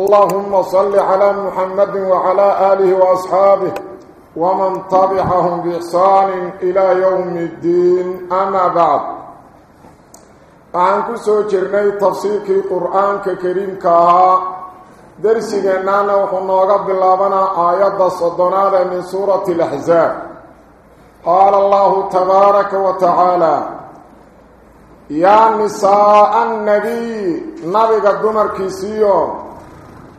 اللهم صل على محمد وعلى آله وأصحابه ومن طبعهم بإحسان إلى يوم الدين. أما بعد أعنكو سوكرني تفسيك القرآن كريم كهاء درسي جنانا وخنا وقب اللابنا آيات صدنا من سورة الأحزاب. قال الله تبارك وتعالى يا نساء النبي نبي قد دمر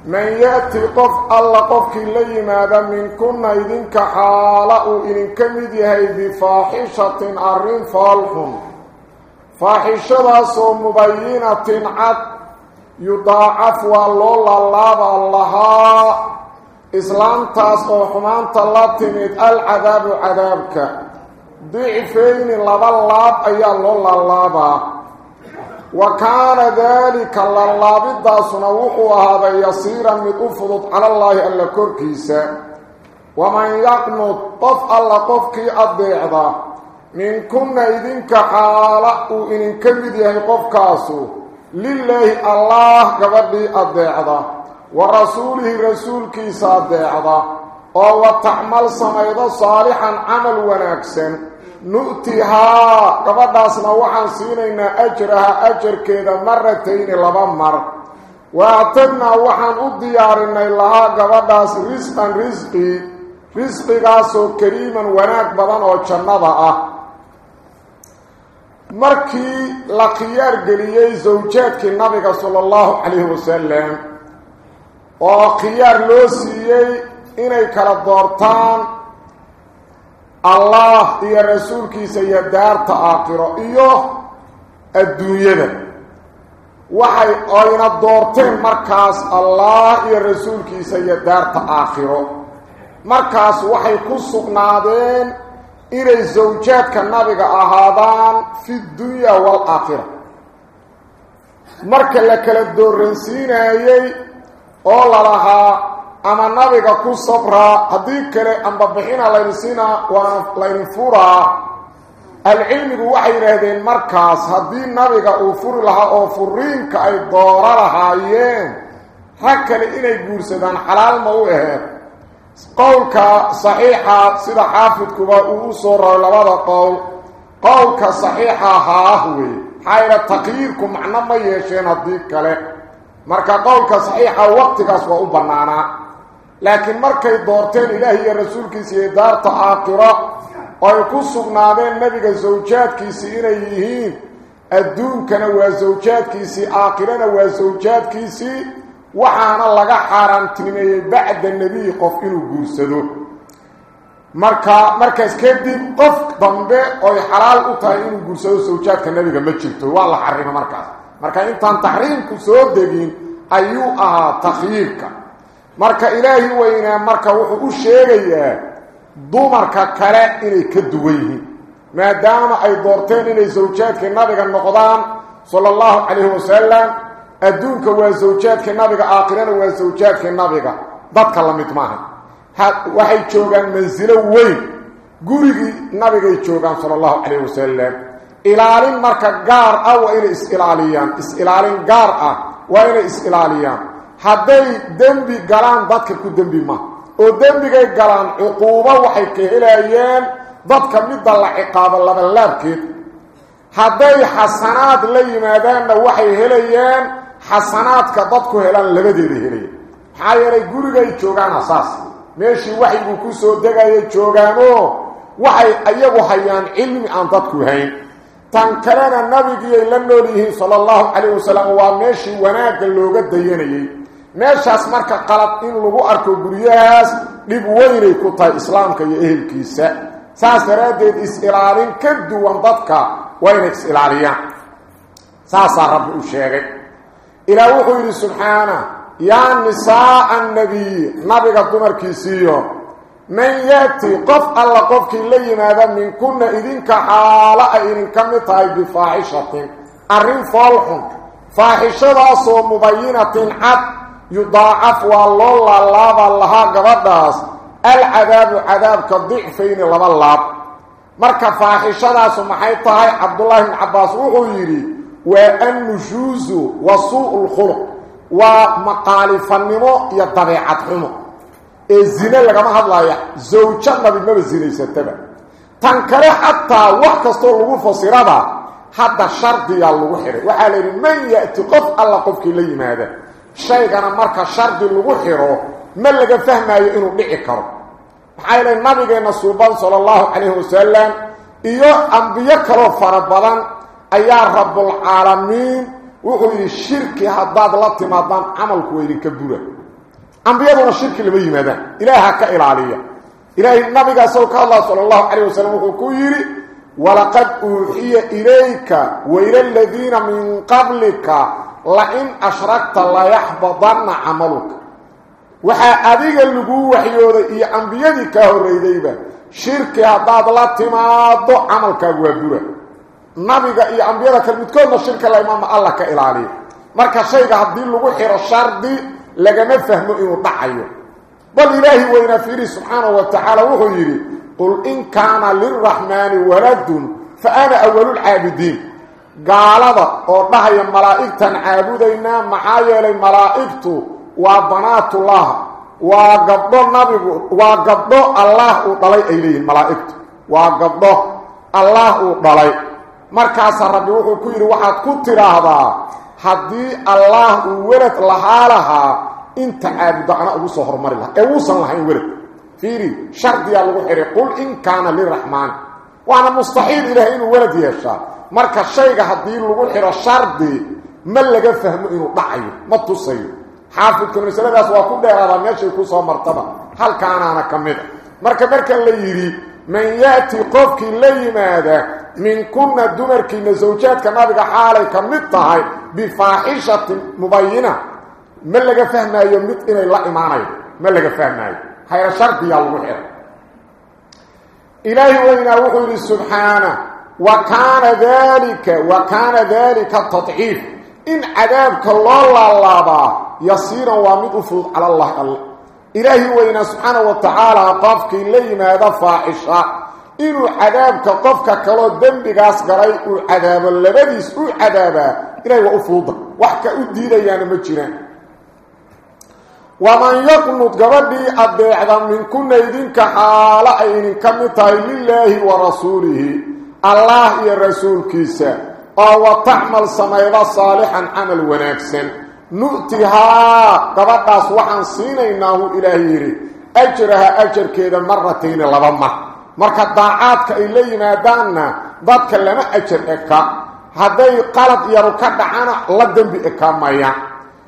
من يأتي قف الله قفك اللي ماذا من كنا إذنك حالا إذن كمد هاي بفاحشة عرين فالهم فاحشة سو مبينة عد يضاعف والله الله الله إسلام تاس وحمان تلاتمد العذاب عذابك. ضعفين لبالله أي الله الله الله وكان ذلك لله بدا سنوه وهذا يصير من على الله ألا كركيسا ومن يقنو طف الله طفكي أبيعضا. من كنا إذنك حالا وإن كمد يهي قفكاسو لله الله قبر لي أبيعضا. ورسوله رسول كيسا أبيعضا. Wanaagsan nu'tihaa gabadhaasna waxaan siinaynaa ajraha ajarkeeda maratayni laba mar wa atadnaa waxaan u diyaarinay lahaa gabadhaas risqan risqi risqigaasoo kariiman wanaag badan oo jannada ah markii la khiyaar geliyey sawjaadkii nabiga sala allahu calayhi wasalam oo khiyaar loo siiyey inay kala doortaan allah iyo rasuulkiisa iyo daarta aakhiro iyo adduunyada waxay ayna doorteen markaas allah iyo rasuulkiisa iyo daarta aakhiro markaas waxay ku sugnaadeen inay sawjaadka nabiga ahaadaan fi dunya waalaakhira marka la kala dooransiinayey oo lalahaa ama nabiga ku sabraa haddii kale amba bixina layni siinaa waana layni furaa ahlucilmigu waxay yidhaahdeen markaas haddii nabiga uu furi lahaa oo furiinka ay dooro lahaayeen rag kale inay guursadaan xalaal ma u aheed qowlka saxiixa sida xaafidkuba uu u soo raray labada qowl. Qowlka saxiixa haah wey maxaa yidha macno ma yeesheen haddii kale. Marka qowlka saxiixa waqtigaas waa u bannaanaa doorteen ilaahi iyo rasuulkiisa iyo daarta aakhiro oo ay ku sugnaadeen nebiga sawjaadkiisii inay yihiin adduunkana waa sawjaadkiisii aakhirana waa sawjaadkiisii waxaana laga xaaraantinimeeyey bacda nebiyi qof inuu guursado marka markaas kadib qof dambe oy xalaal u tahay inuu guursado sawjaadka nebiga ma jirto waa la xarimo markaas marka intaan taxriimku soo degin ayuu ahaa takhyiirka marka ilaahi weynaa marka wuxuu u sheegayaa dumarka kale inay ka duwan yihiin maadaama ay doorteen inay sawjaadkii nabiga noqdaan sala allahu calayhi wasalam adduunka waa sawjaadkii nabiga aakhirana waa sawjaadkii nabiga dadka la mid maaha waxay joogaan mansilo weyn gurigii nabigay joogaan sala allahu calayhi wasalam ilaalin marka gaar ah waa inay is-ilaaliyaan is-ilaalin gaar ah waa inay is-ilaaliyaan hadday dembi galaan dadka ku dembi ma oo dembigay galaan cuquubo waxay ka helayeen dadka midda la ciqaabo labalaabkeed hadday xasanaad la yimaadaanna waxay helayeen xasanaadka dadku helaan labadeeda helaya maxaa yeelay gurigay joogaan asaas meeshii waxaybuu ku soo degaya joogaanoo waxay iyagu hayaan cilmi aan dadku hayn tan kalena nabigiyay la nool yihiin sala allahu calayh wasalam waa meeshii wanaagga looga dayanayey meeshaas marka qalad in lagu arko guryahaas dhib weynay ku tahay islaamka iyo ehelkiisa saas daraaddeed is-ilaalin ka duwan dadka waa inay is-ilaaliyaan saasaa rabbi u sheegay إلى وحو سبحانه yaa nisaaa annabiyi nabiga dumarkiisiiyo man yaati qof alla qofkii la yimaada minkunna idinka xaalo ay idinka mid tahay bifaaxishatin arrin foolxun faaxishadaasoo mubayinatin cad yudaacaf waa loo laalaaba lahaa gabadhaas alcadaabu cadaabka dicfayni laba laab marka faaxishadaasu maxay tahay cabdullaahi bn cabbaas wuxuu yidhi waa annushuusu wa suu'u lkhuluq waa maqaalifannimo iyo dabeecad xumo ee zine lagama hadlaya zawjo nabi maba zinaysataba tan kale xataa wax kastoo lagu fasirada hadda shardiyaa lagu xidhay inuu dhici karo maxaa yeelay nabigeenna suuban sala allahu calayhi wasalam iyo ambiyo kaloo fara badan ayaa rabbulcaalamiin wuxuu yidhi shirki haddaad la timaadaan camalku waa idinka bura ambiyaduna shirki lama yimaadaan ilaaha ka ilaaliya ilaahay nabiga isagoo ka hadlaa sala allahu calayh wasalam wuxuu ku yidhi walaqad uuxiya ilayka wayla aladiina min qablika lain ashragta layaxbadanna camaluka waxaa adiga laguu waxyooday iyo ambiyadii kaa horreydayba shirki haddaad la timaado camalkaagu waa bura nabiga iyo ambiyada kale midkoodna shirka la imaama allah ka ilaaliya marka shayga haddii lagu xiro shardi lagama fahmo inuu dhacayo bal ilaahi weynaa fiiri subxaanahu wa tacaala wuxuu yidhi gaalada oo dhahaya malaa'igtan caabudaynaa maxaa yeelay malaa'igtu waa banaatullah waa gabdho nabigu waa gabdho allaah uu dhalay ay leeyihin malaa'igtu waa gabdho allaah uu dhalay markaasaa rabbi wuxuu ku yidhi waxaad ku tidhaahdaa haddii allaah uu welad lahaa lahaa inta caabudo ana ugu soo hormari lahaa ee wuusan lahayn welad fiiri shardiyaa lagu xihay qul in kaana liraxmaani waana mustaxiil ilaahay inuu welad yeeshaa marka shayga haddii lagu xidho shardi ma laga fahmo inuu dhacayo ma tusayo xaafidku masaladaas waa ku dheeraadaa meeshay ku soo martaba halkaanaana ka mid a marka marka la yidhi man yaati qofkii la yimaada minkunna dumarkiina sawjaadka nabiga xaalay ka mid tahay bifaaxishatin mubayina ma laga fahmaayo mid inay la imaanayo ma laga hayra shardiyaa lagu xidhay ilaahi weynaa wuxuu yidhi subxaana وكان ذلك وكان ذلك التضعيف إن عذابك الله الله يصير ومدفض على الله. إلهي وإن سبحانه وتعالى قفك إلي ما دفاعش إن عذابك قفك كله دنبك أسقري. العذاب اللبدي سوء عذاب. إلهي وأفوض. وحكا أدي لي ومن يقنط قبلي أبي عذاب من كن إذنك حالا إن كمتا لله ورسوله. Tacmal samayda saalixan camal wanaagsan nu'tihaa gabadhaas waxaan siinaynaahu ilaahay yidhi ajraha ajarkeeda maratayni laba mar marka daacaadka ay la yimaadaanna dadka lama ajar eka hadday qalad yaru ka dhacana la dembi eka maya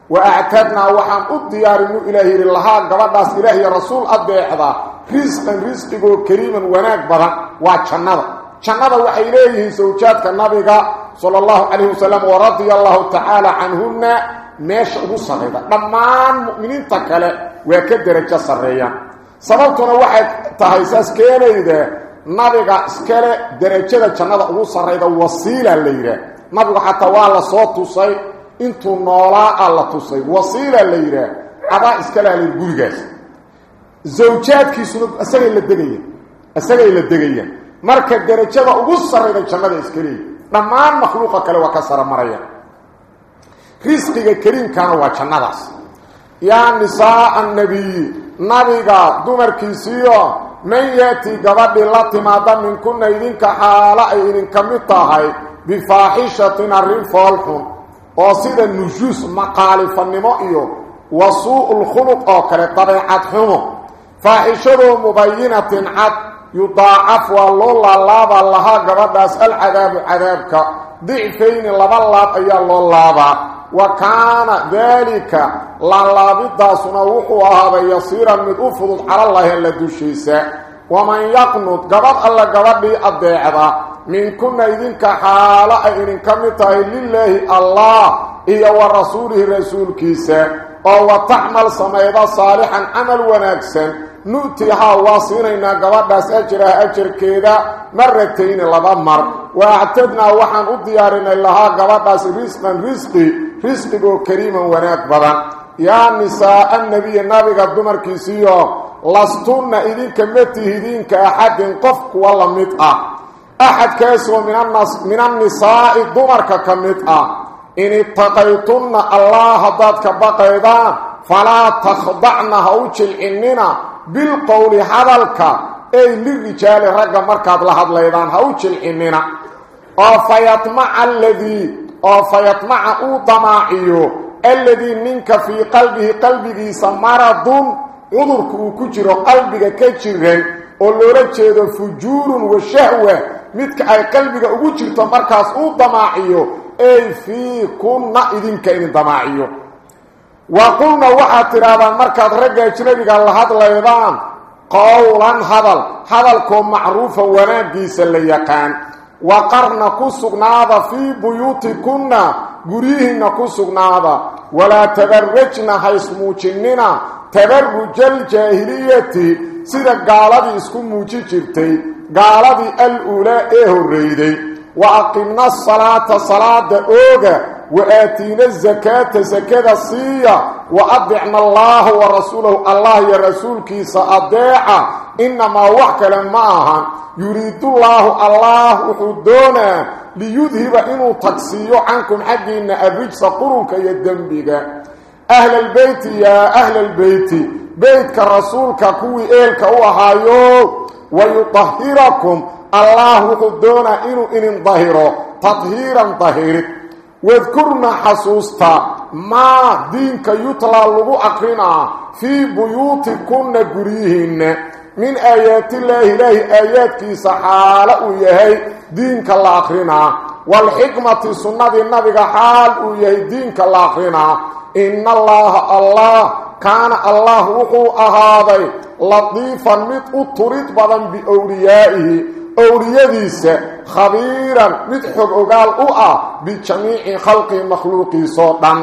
wa actadnaa waxaan u diyaarinu ilaah yidhi lahaa gabadhaas ilaah iyo rasuul adeecda risqan risqigoo kariiman wanaag badan waa jannada allahu tacaala canhunna meesha ugu sarrayda dhammaan mu'miniinta kale waa ka derajo sarreeyaan sababtuna waxay tahay saas keenayda nabiga iskale derajada jannada ugu sarrayda wasiila la yidhaah nabigu xataa waa la soo tusay intuu noolaa a la tusay wasiila la yidhaah adaa iskale alayhi gurigaas zawjaadkiisuna isagay la degayaan isagay la degayaan marka derajada ugu sarrayda jannada iska leeyi dhammaan makhluuqa kale waa ka sara marayaan risqiga kariimkaana waa jannadaas yaa nisaaa annabiyi nabiga dumarkiisiiyo man yaati gabadhii la timaada minkuna idinka xaalo ay idinka mid tahay bifaaxishatin arrin foolxun oo sida nujuus maqaalifannimo iyo wa suu'ulkhuluq oo kale dabeecad xumo faaxishadoo mubayinatin cad يضاعف والله لابا لها قبضا سأل عذاب عذابك. ضعفين لابا لابا يا الله لابا. وكان ذلك لالابدا سنوحوها بيصيرا من أفضل على الله الذي شيسا ومن يقنط قبض الله قبضي الضعف من كنا إذنك حالا إذن كمتاه لله الله إيا ورسوله رسول كيسا وتعمل سميدا صالحا عمل ونكسا نؤتيها واصينينا قواتنا سأجر أجر كيدا مرتين لبا مر واعتدنا وحن أدياريني لها قواتنا رزقا رزقي رزقه كريما ونأك بدا يا نساء النبي النبي قد دمر كيسيو لستون كمتي إذن كأحد قفك ولا متأ أحد كيسو من النساء دمر كمتأ إن اتقيتن الله ذاتك بقيدا فلا تخضعنا هوتش الإننا ragga markaad la hadlaydaan ha u jilcinnina oo fayatmaca aladii oo fayatmaca uu damaaciyo alladii ninka fii qalbihi qalbigiisa maradun cudurka uu ku jiro qalbiga ka jiran oo loola jeedo fujuurun wa shahwa midka ay qalbiga ugu jirto markaas uu damaaciyo ey fii kunna wa qulna waxaad tidhaahdaan markaad ragga ajnabiga la hadlaydaan qowlan hadal hadalkoo macruufan wanaaggiisa la yaqaan waqarna ku sugnaada fii buyuutikunna guryihiinna ku sugnaada walaa tabarajna haysmuujinnina tabarujaljaahiliyati sida gaaladii isku muuji jirtay gaaladii al-uulaa ee horreyday wa aqimna asalaata salaada ooga وآتينا الزكاة زكاة الصية وأضعنا الله ورسوله. الله يا رسول كي أضاع إنما وحكا لماها. يريد الله الله حدونا ليذهب إنو تكسيو عنكم حقي. إن أبيج سقروك يدنبك أهل البيت يا أهل البيت. بيتك رسولك كوي إيلك وهايو ويطهركم. الله حدونا إنو إن انظهروا. تطهيرا طهيرت. واذكرنا حصوصتا ما دينك يطلع لغو أقرنا في بيوتكنا قريهن. من آيات الله إله آيات في سحالة ويهي دينك الله أقرنا والحكمة سنة النبي حال ويهي دينك الله أقرنا إن الله الله كان الله وقوء هذا لطيفا متء تريد بضا بأوليائه ah makhluuqiisoo dhan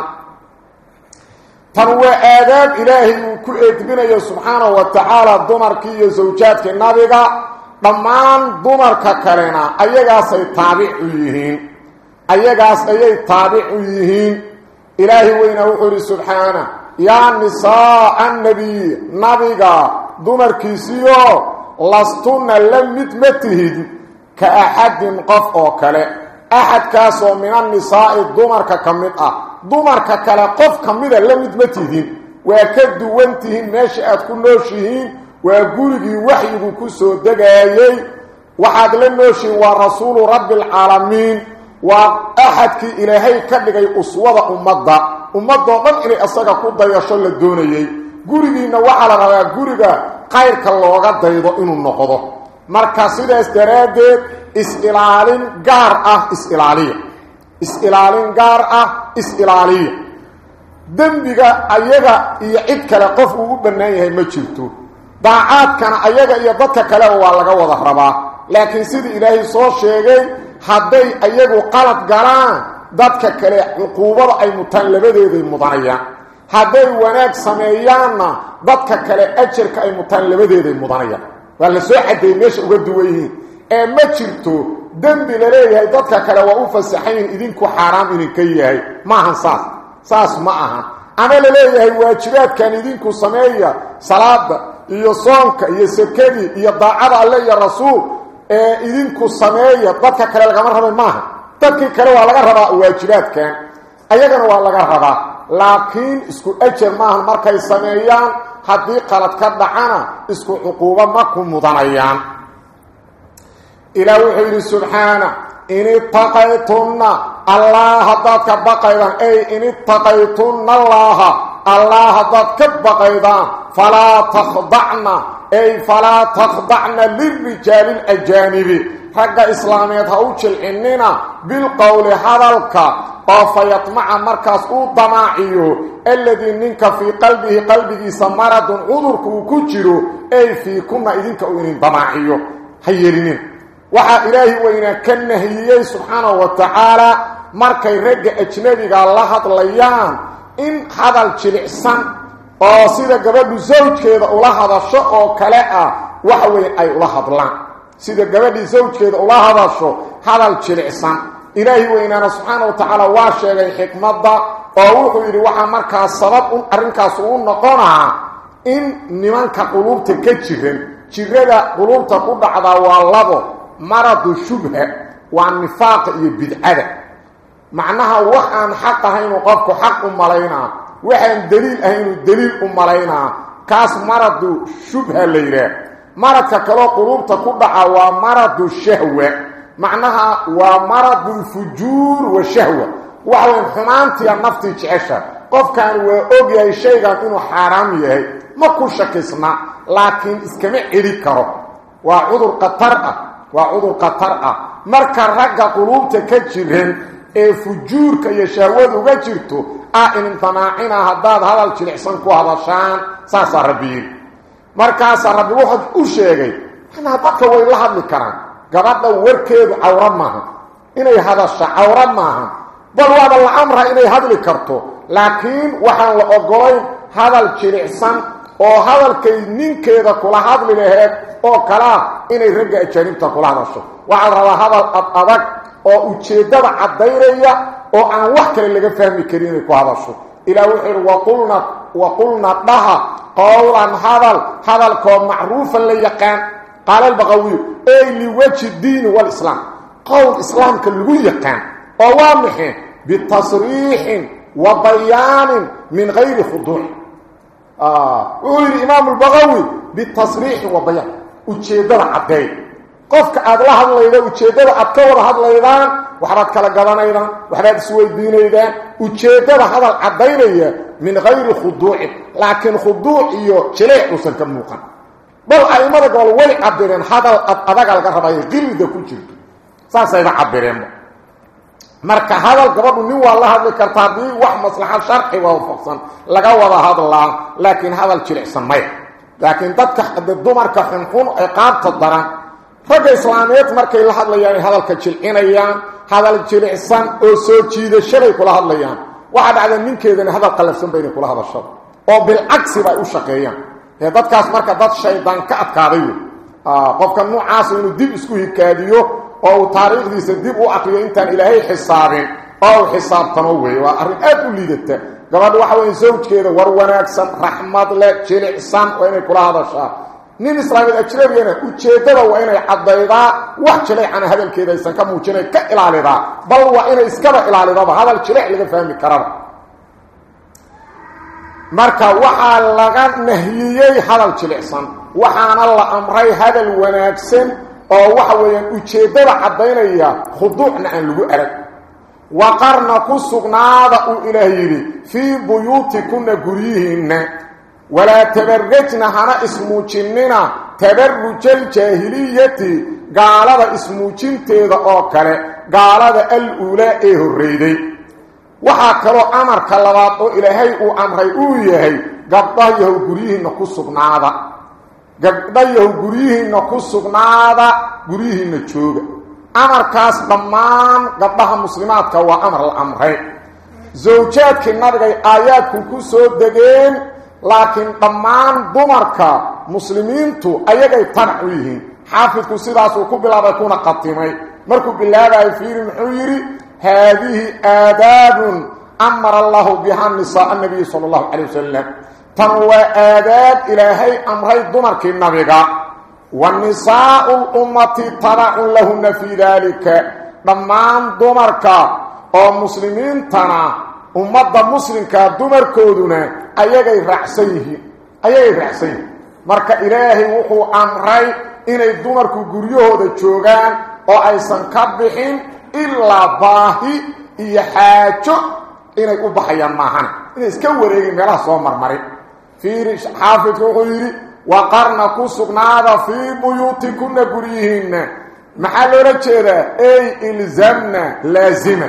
tan waa aadaab ilaahay uu ku eedbinayo subxaanahu wa tacaala dumarkii iyo sawjaadkii nabiga dhammaan dumarka kalena ayagaasay taabic u yihiin ayagaas ayay taabic u yihiin ilaahay weyna wuxuu yidhi subxaana yaa nisaaa annabiy nabiga dumarkiisiyo lastunna la mid ma tihid ka axadin qof oo kale axadkaasoo min annisaa'i dumarka ka mid ah dumarka kale qof ka mida la mid ma tihdin waa ka duwan tihiin meesha aad ku nooshihiin waa gurigii waxyigu ku soo degaayey waxaad la nooshihiin waa rasuulu rabbialcaalamiin waa axadkii ilaahay ka dhigay uswada ummadda ummadoo dhan inay isaga ku dayasho la doonayey gurigiinna waxaa la rabaa guriga sidaas daraaddeed is-ilaalin gaar ah is-ilaaliya is-ilaalin gaar ah is-ilaaliya dembiga ayaga iyo cid kale qof uu u bannaan yahay ma jirto daacaadkana ayaga iyo dadka kaleba waa laga wada rabaa laakiin sidii ilaahay soo sheegay hadday ayagu qalad galaan dadka kale cuquubada ay mutaan labadeeday mudanayaan hadday wanaag sameeyaanna dadka kale ajarka ay mutaan labadeeday mudanayaan waa la soo cadeeyey meesha uga duwan yihiin ee ma jirto dembi la leeyahay dadka kale waa u fasaxayin idinku xaaraam idinka yahay maahan saas saas ma aha ama la leeyahay waajibaadkan idinku sameeya salaada iyo soonka iyo sakadii iyo daacada alle iyo rasuul ee idinku sameeya dadka kale lagama rabay maaha dadkii kale waa laga rabaa waajibaadkan ayagana waa laga rabaa لكن اسكو اجر ما هن مركي سميان حدي قلت كدعانا اسكو عقوبة مكو مدنيان إلى حيلي سبحانه إن اتقيتن الله هدادك بقيدان أي إن اتقيتن الله الله هدادك بقيدان فلا تخضعن أي فلا تخضعن للرجال الأجانب حق إسلامية هوتش الإننا بالقول حذلك فيطمع مركز أو طماعيه الذي منك في قلبه قلبه سمرد عذرك وكجره أي فيكم إذنك اوينين طماعيه هيا لنين وحا إلهي وينا كنهيه سبحانه وتعالى. مركي رجع اجنبك الله ليان. إن هذا الجلعسان سيدا قبل زوجك اذا الله هذا الشقه كلاه وحوين أي الله هذا الله سيدا قبل زوجك اذا الله هذا الشقه هذا الجلعسان ilaahi weynaana subxaana wa tacaala waa sheegay xikmadda oo wuxuu yidhi waxaa markaas sabab arrinkaas uu noqonaa in nimanka quluubta ka jiran jirada quluubta ku dhacdaa waa labo maradu shubha waa nifaaqa iyo bidcada macnaha wax aan xaq ahaynuu qofku xaq u malaynaa waxaan daliil ahaynuu daliil u malaynaa kaas maradu shubha la yidhaah maradka kaloo quluubta ku dhaca waa maradu shahwa معناها ومرض الفجور والشهوه وعلى حرمت يا نفتي تشعش قف كان واوبيا الشيء كان حرام يهي ما كشك اسمع لكن اسكمي عيري كرو وعذر قطرقه وعذر قطرقه مركا رغا قلوبته كجيرين اي فجور كيا شهوه وجيرتو ا ان فناعنا هذا هذا الجلحسن كو هذا شان صار ربي مركا صار ربي واحد أو شيغي أنا بقى وي لا حد قبضة وركيب عورمها إنه هذا عورمها بل هذا الأمر إنه هذا الكرتو لكن وحن لأقوي هذا الكريحسن أو هذا الكي ننكي كل هذا لها أو كلا إنه رجع الكريم تقول هذا الشيء وعن روا هذا الأطبق أو أجدد عديرية أو عن وقت اللي فهم الكريم كل هذا الشيء إلى وحر وقلنا وقلنا لها قولا هذا هذا الكو معروف اللي يقان قال البغوي أي لوجه الدين والإسلام؟ قول اسلام كالويقا أوامح بالتصريح وبيان من غير خضوع آه يقول الإمام البغوي بالتصريح وبيان وجهدر عقيد قفك عاد لها الليلة وجهدر عطور هذا الليلة وحرات كالقضان أيضا وحرات سوي الدين أيضا وجهدر هذا العقيد من غير خضوع لكن خضوع إيو شليح نسان كموقع bal a'immada gobol way cabireen hadal ad adaga laga rabayo qilda ku jirto saasayba cabireenba marka hadal gabadhu nin waa la hadli karta haddii wax maslaxad sharci waafaqsan laga wada hadlaa laakiin hadal jilicsan maya laakiin dadka dumarka xunxun ay qaabta daran ragga islaameed markay la hadlayaan ay hadalka jilcinayaan hadal jilicsan oo soo jiidashabay kula hadlayaan waxaa dhacda ninkeedana hadal qallafsanba inay kula hadasho oo bilcagsiba ay u shaqeeyaan ee dadkaas marka dad shaydaan ka adkaaday qofka nuucaasa inuu dib isku hikaadiyo oo uu taariikhdiisa dib u aqriyo intaan ilaahay xisaabin oo uu xisaabtamo wey waa arrin aad u liidata gabadha waxa weya zawjkeeda war wanaagsan raxmad leh jilicsan waa inay kula hadashaa nin islaamid ajnabigana ujeeddada waa inay caddaydaa wax jileecana hadalkeeda aysan ka muujinay ka ilaalidaa bal waa inay iskaba ilaalidaba hadal jileec laga fahmi karaba marka waxaa laga nahiyey hadal jilicsan waxaana la amray hadal wanaagsan oo waxa weeyaan ujeeddada caddaynaya khuduucna aan lagu arag waqarna ku sugnaada uu ilaah yidhi fii buyuutikunna guryihiinna walaa tabarajna hana ismuujinnina tabarujaljaahiliyati gaalada ismuujinteeda oo kale gaalada al-uulaa ee horreyday waxaa kaloo amarka labaad oo ilaahay uu amray uu yahay gabdhayahow guryihiinna ku sugnaada. Gabdhayahow guryihiinna ku sugnaada guryihiinna jooga. Amarkaas dhammaan gabdhaha muslimaadka waa amar la amray. Zawjaadkii nabigay aayaadku ku soo degeen laakiin dhammaan dumarka muslimiintu ayagay tanac u yihiin. Xaafidku sidaasuu ku bilaabay kuna qatimay. Markuu bilaabayo fiiri muxuu yidhi هذه آداب أمر الله بها النساء النبي صلى الله عليه وسلم. تنوى آداب إلى إلهي أمري دمرك النبي والنساء الأمة طبع لهم في ذلك. ضمان دمرك. ومسلمين تنى أمة مسلمك دمرك دون أيها رأسيه. أيها رأسيه. مرك إلهي وقو أمري إني دمرك قريه هذا الشوغان وعيسا كبحين. Xaajo inay u baxayaan maahan inay iska wareegin meelaha soo marmarin fiiri xaafidku wuxuu yidhi waqarna ku sugnaada fii buyuutikunna guryihiinna maxaa loola jeedaa ey ilzamna laazima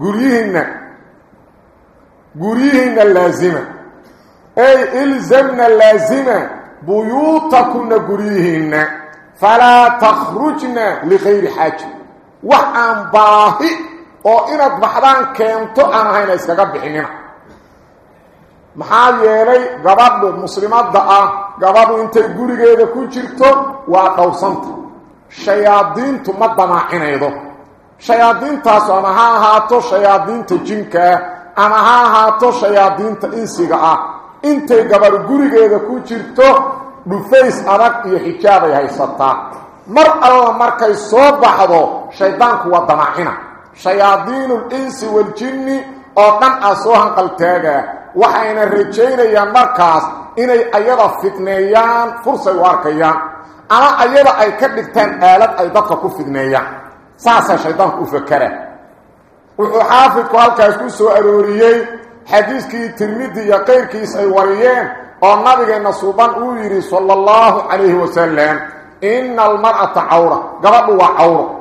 guryihiinna guryihiinna laazima ey ilzamna laazima buyuutakunna guryihiinna falaa takhrujna likayri xaaja wax aan baahi oo inaad baxdaan keento aan ahayna iskaga bixinina. Maxaa yeelay gabadhu muslimadda ah gabadhu intay gurigeeda ku jirto waa dhowrsanta shayaadiintu ma damaacinaydo. Shayaadiintaas ama ha ahaato shayaadiinta jinkaa ama ha ahaato shayaadiinta insiga ah. Intay gabadhu gurigeeda ku jirto dhufays adag iyo xijaabay haysataa مر الله مركي صوب بحضو شيطان كوا دماحنا شياطين الإنس والجن أقن أسوهن قلتاك وحين الرجين يا مركز إني أيضا فتنيان فرصة واركيان أنا أيضا أي كبكتان آلات أيضا فكو فتنيان ساسا شيطان كوا فكره وحافظ كوالك أسكو سؤالوريي حديث كي ترميدي يقير كي سيوريين ونبي صلى الله عليه وسلم إن المرأة عورة. قبل هو عورة.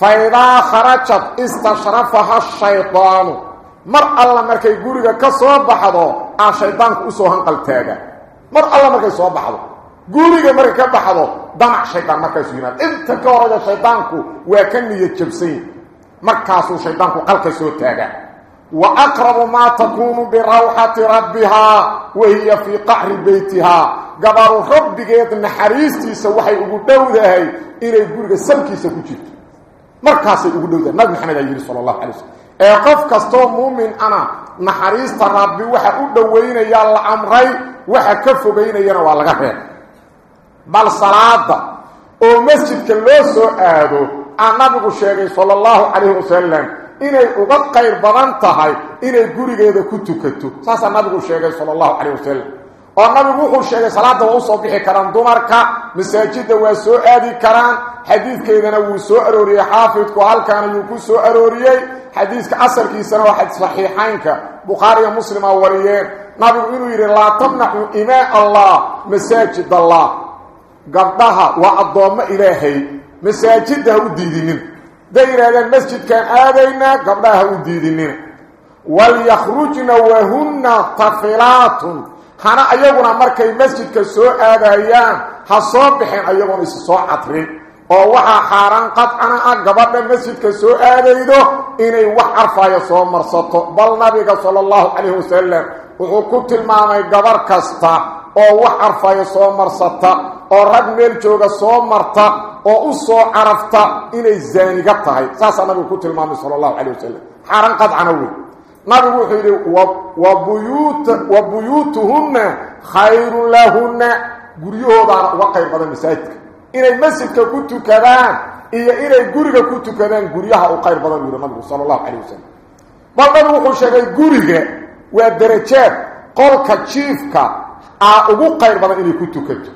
فإذا خرجت استشرفها الشيطان. مر الله مركا يقولك كصواب بحضو. آه، الشيطان شيطانك أسوه انقل تاقا مر الله مركا يصواب بحضو. قولك مركا بحضو. دمع شيطان مركا يسوينات إنت كورج شيطانك وكني يتشبسين مركا سو شيطانك قلق يسوه تاقا wa hiya fii qacri beytihaa gabaru rabbigeed naxariistiisa waxay ugu dhowdahay inay guriga salkiisa ku jirto markaasay ugu dhowdahay nabi maxamed aa yidhi sala allahu alay slm ee qof kastoo muumin ana naxariista rabbi waxa u dhowaynayaa la amray waxa ka fogaynayana waa laga reeb bal salaada oo masjidka loo soo aado aa nabigu sheegay sala allahu calayhi wasalam inay uga qayr badan tahay inay gurigeeda ku tukato saasaa nabigu sheegay sala allahu calayh wasalam oo nabigu wuxuu sheegay salaadda waa usoo bixi karaan dumarka masaajidda waa soo aadi karaan xadiidkeedana wuu soo arooriyey xaafidku halkan ayuu ku soo arooriyey xadiiska asalkiisana waa saxiixaynka bukhaariya muslima wariyeen nabigu inuu yidhi laa tamnacu imaa allah masaajid allah gabdhaha waa addoommo ilaahay masaajidda ha u diidinin دير هذا المسجد كان آدينا قبلها هوديدنا وليخرجنا وهن طفلات هنا أيضنا مركا المسجد كسوء آدينا هصابحين أيضنا يسسوء عطرين ووحا حاران قد أنا قبلنا المسجد كسوء آدينا إني وحرفا يسوء مرسطة بل نبيك صلى الله عليه وسلم. وحكوة المامي قبر كستا. ووحرفا يسوء مرسطة oo rag meel jooga soo marta oo u soo carafta inay zaaniga tahay saasaa nabigu ku tilmaamay sala allahu calayh wasalam xaaraan qadcana wey nabigu wuxuu yidhi wabuyut wa buyuutuhunna khayrun lahunna guryahoodaana uga qayr badan masaajidka inay masjidka ku tukadaan iyo inay guriga ku tukadaan guryaha u qayr badan yidhi nabigu sala allahu calayh wasalam bal nabigu wuxuu sheegay guriga waa darajaad qolka jiifka aa ugu qayr badan inay ku tukato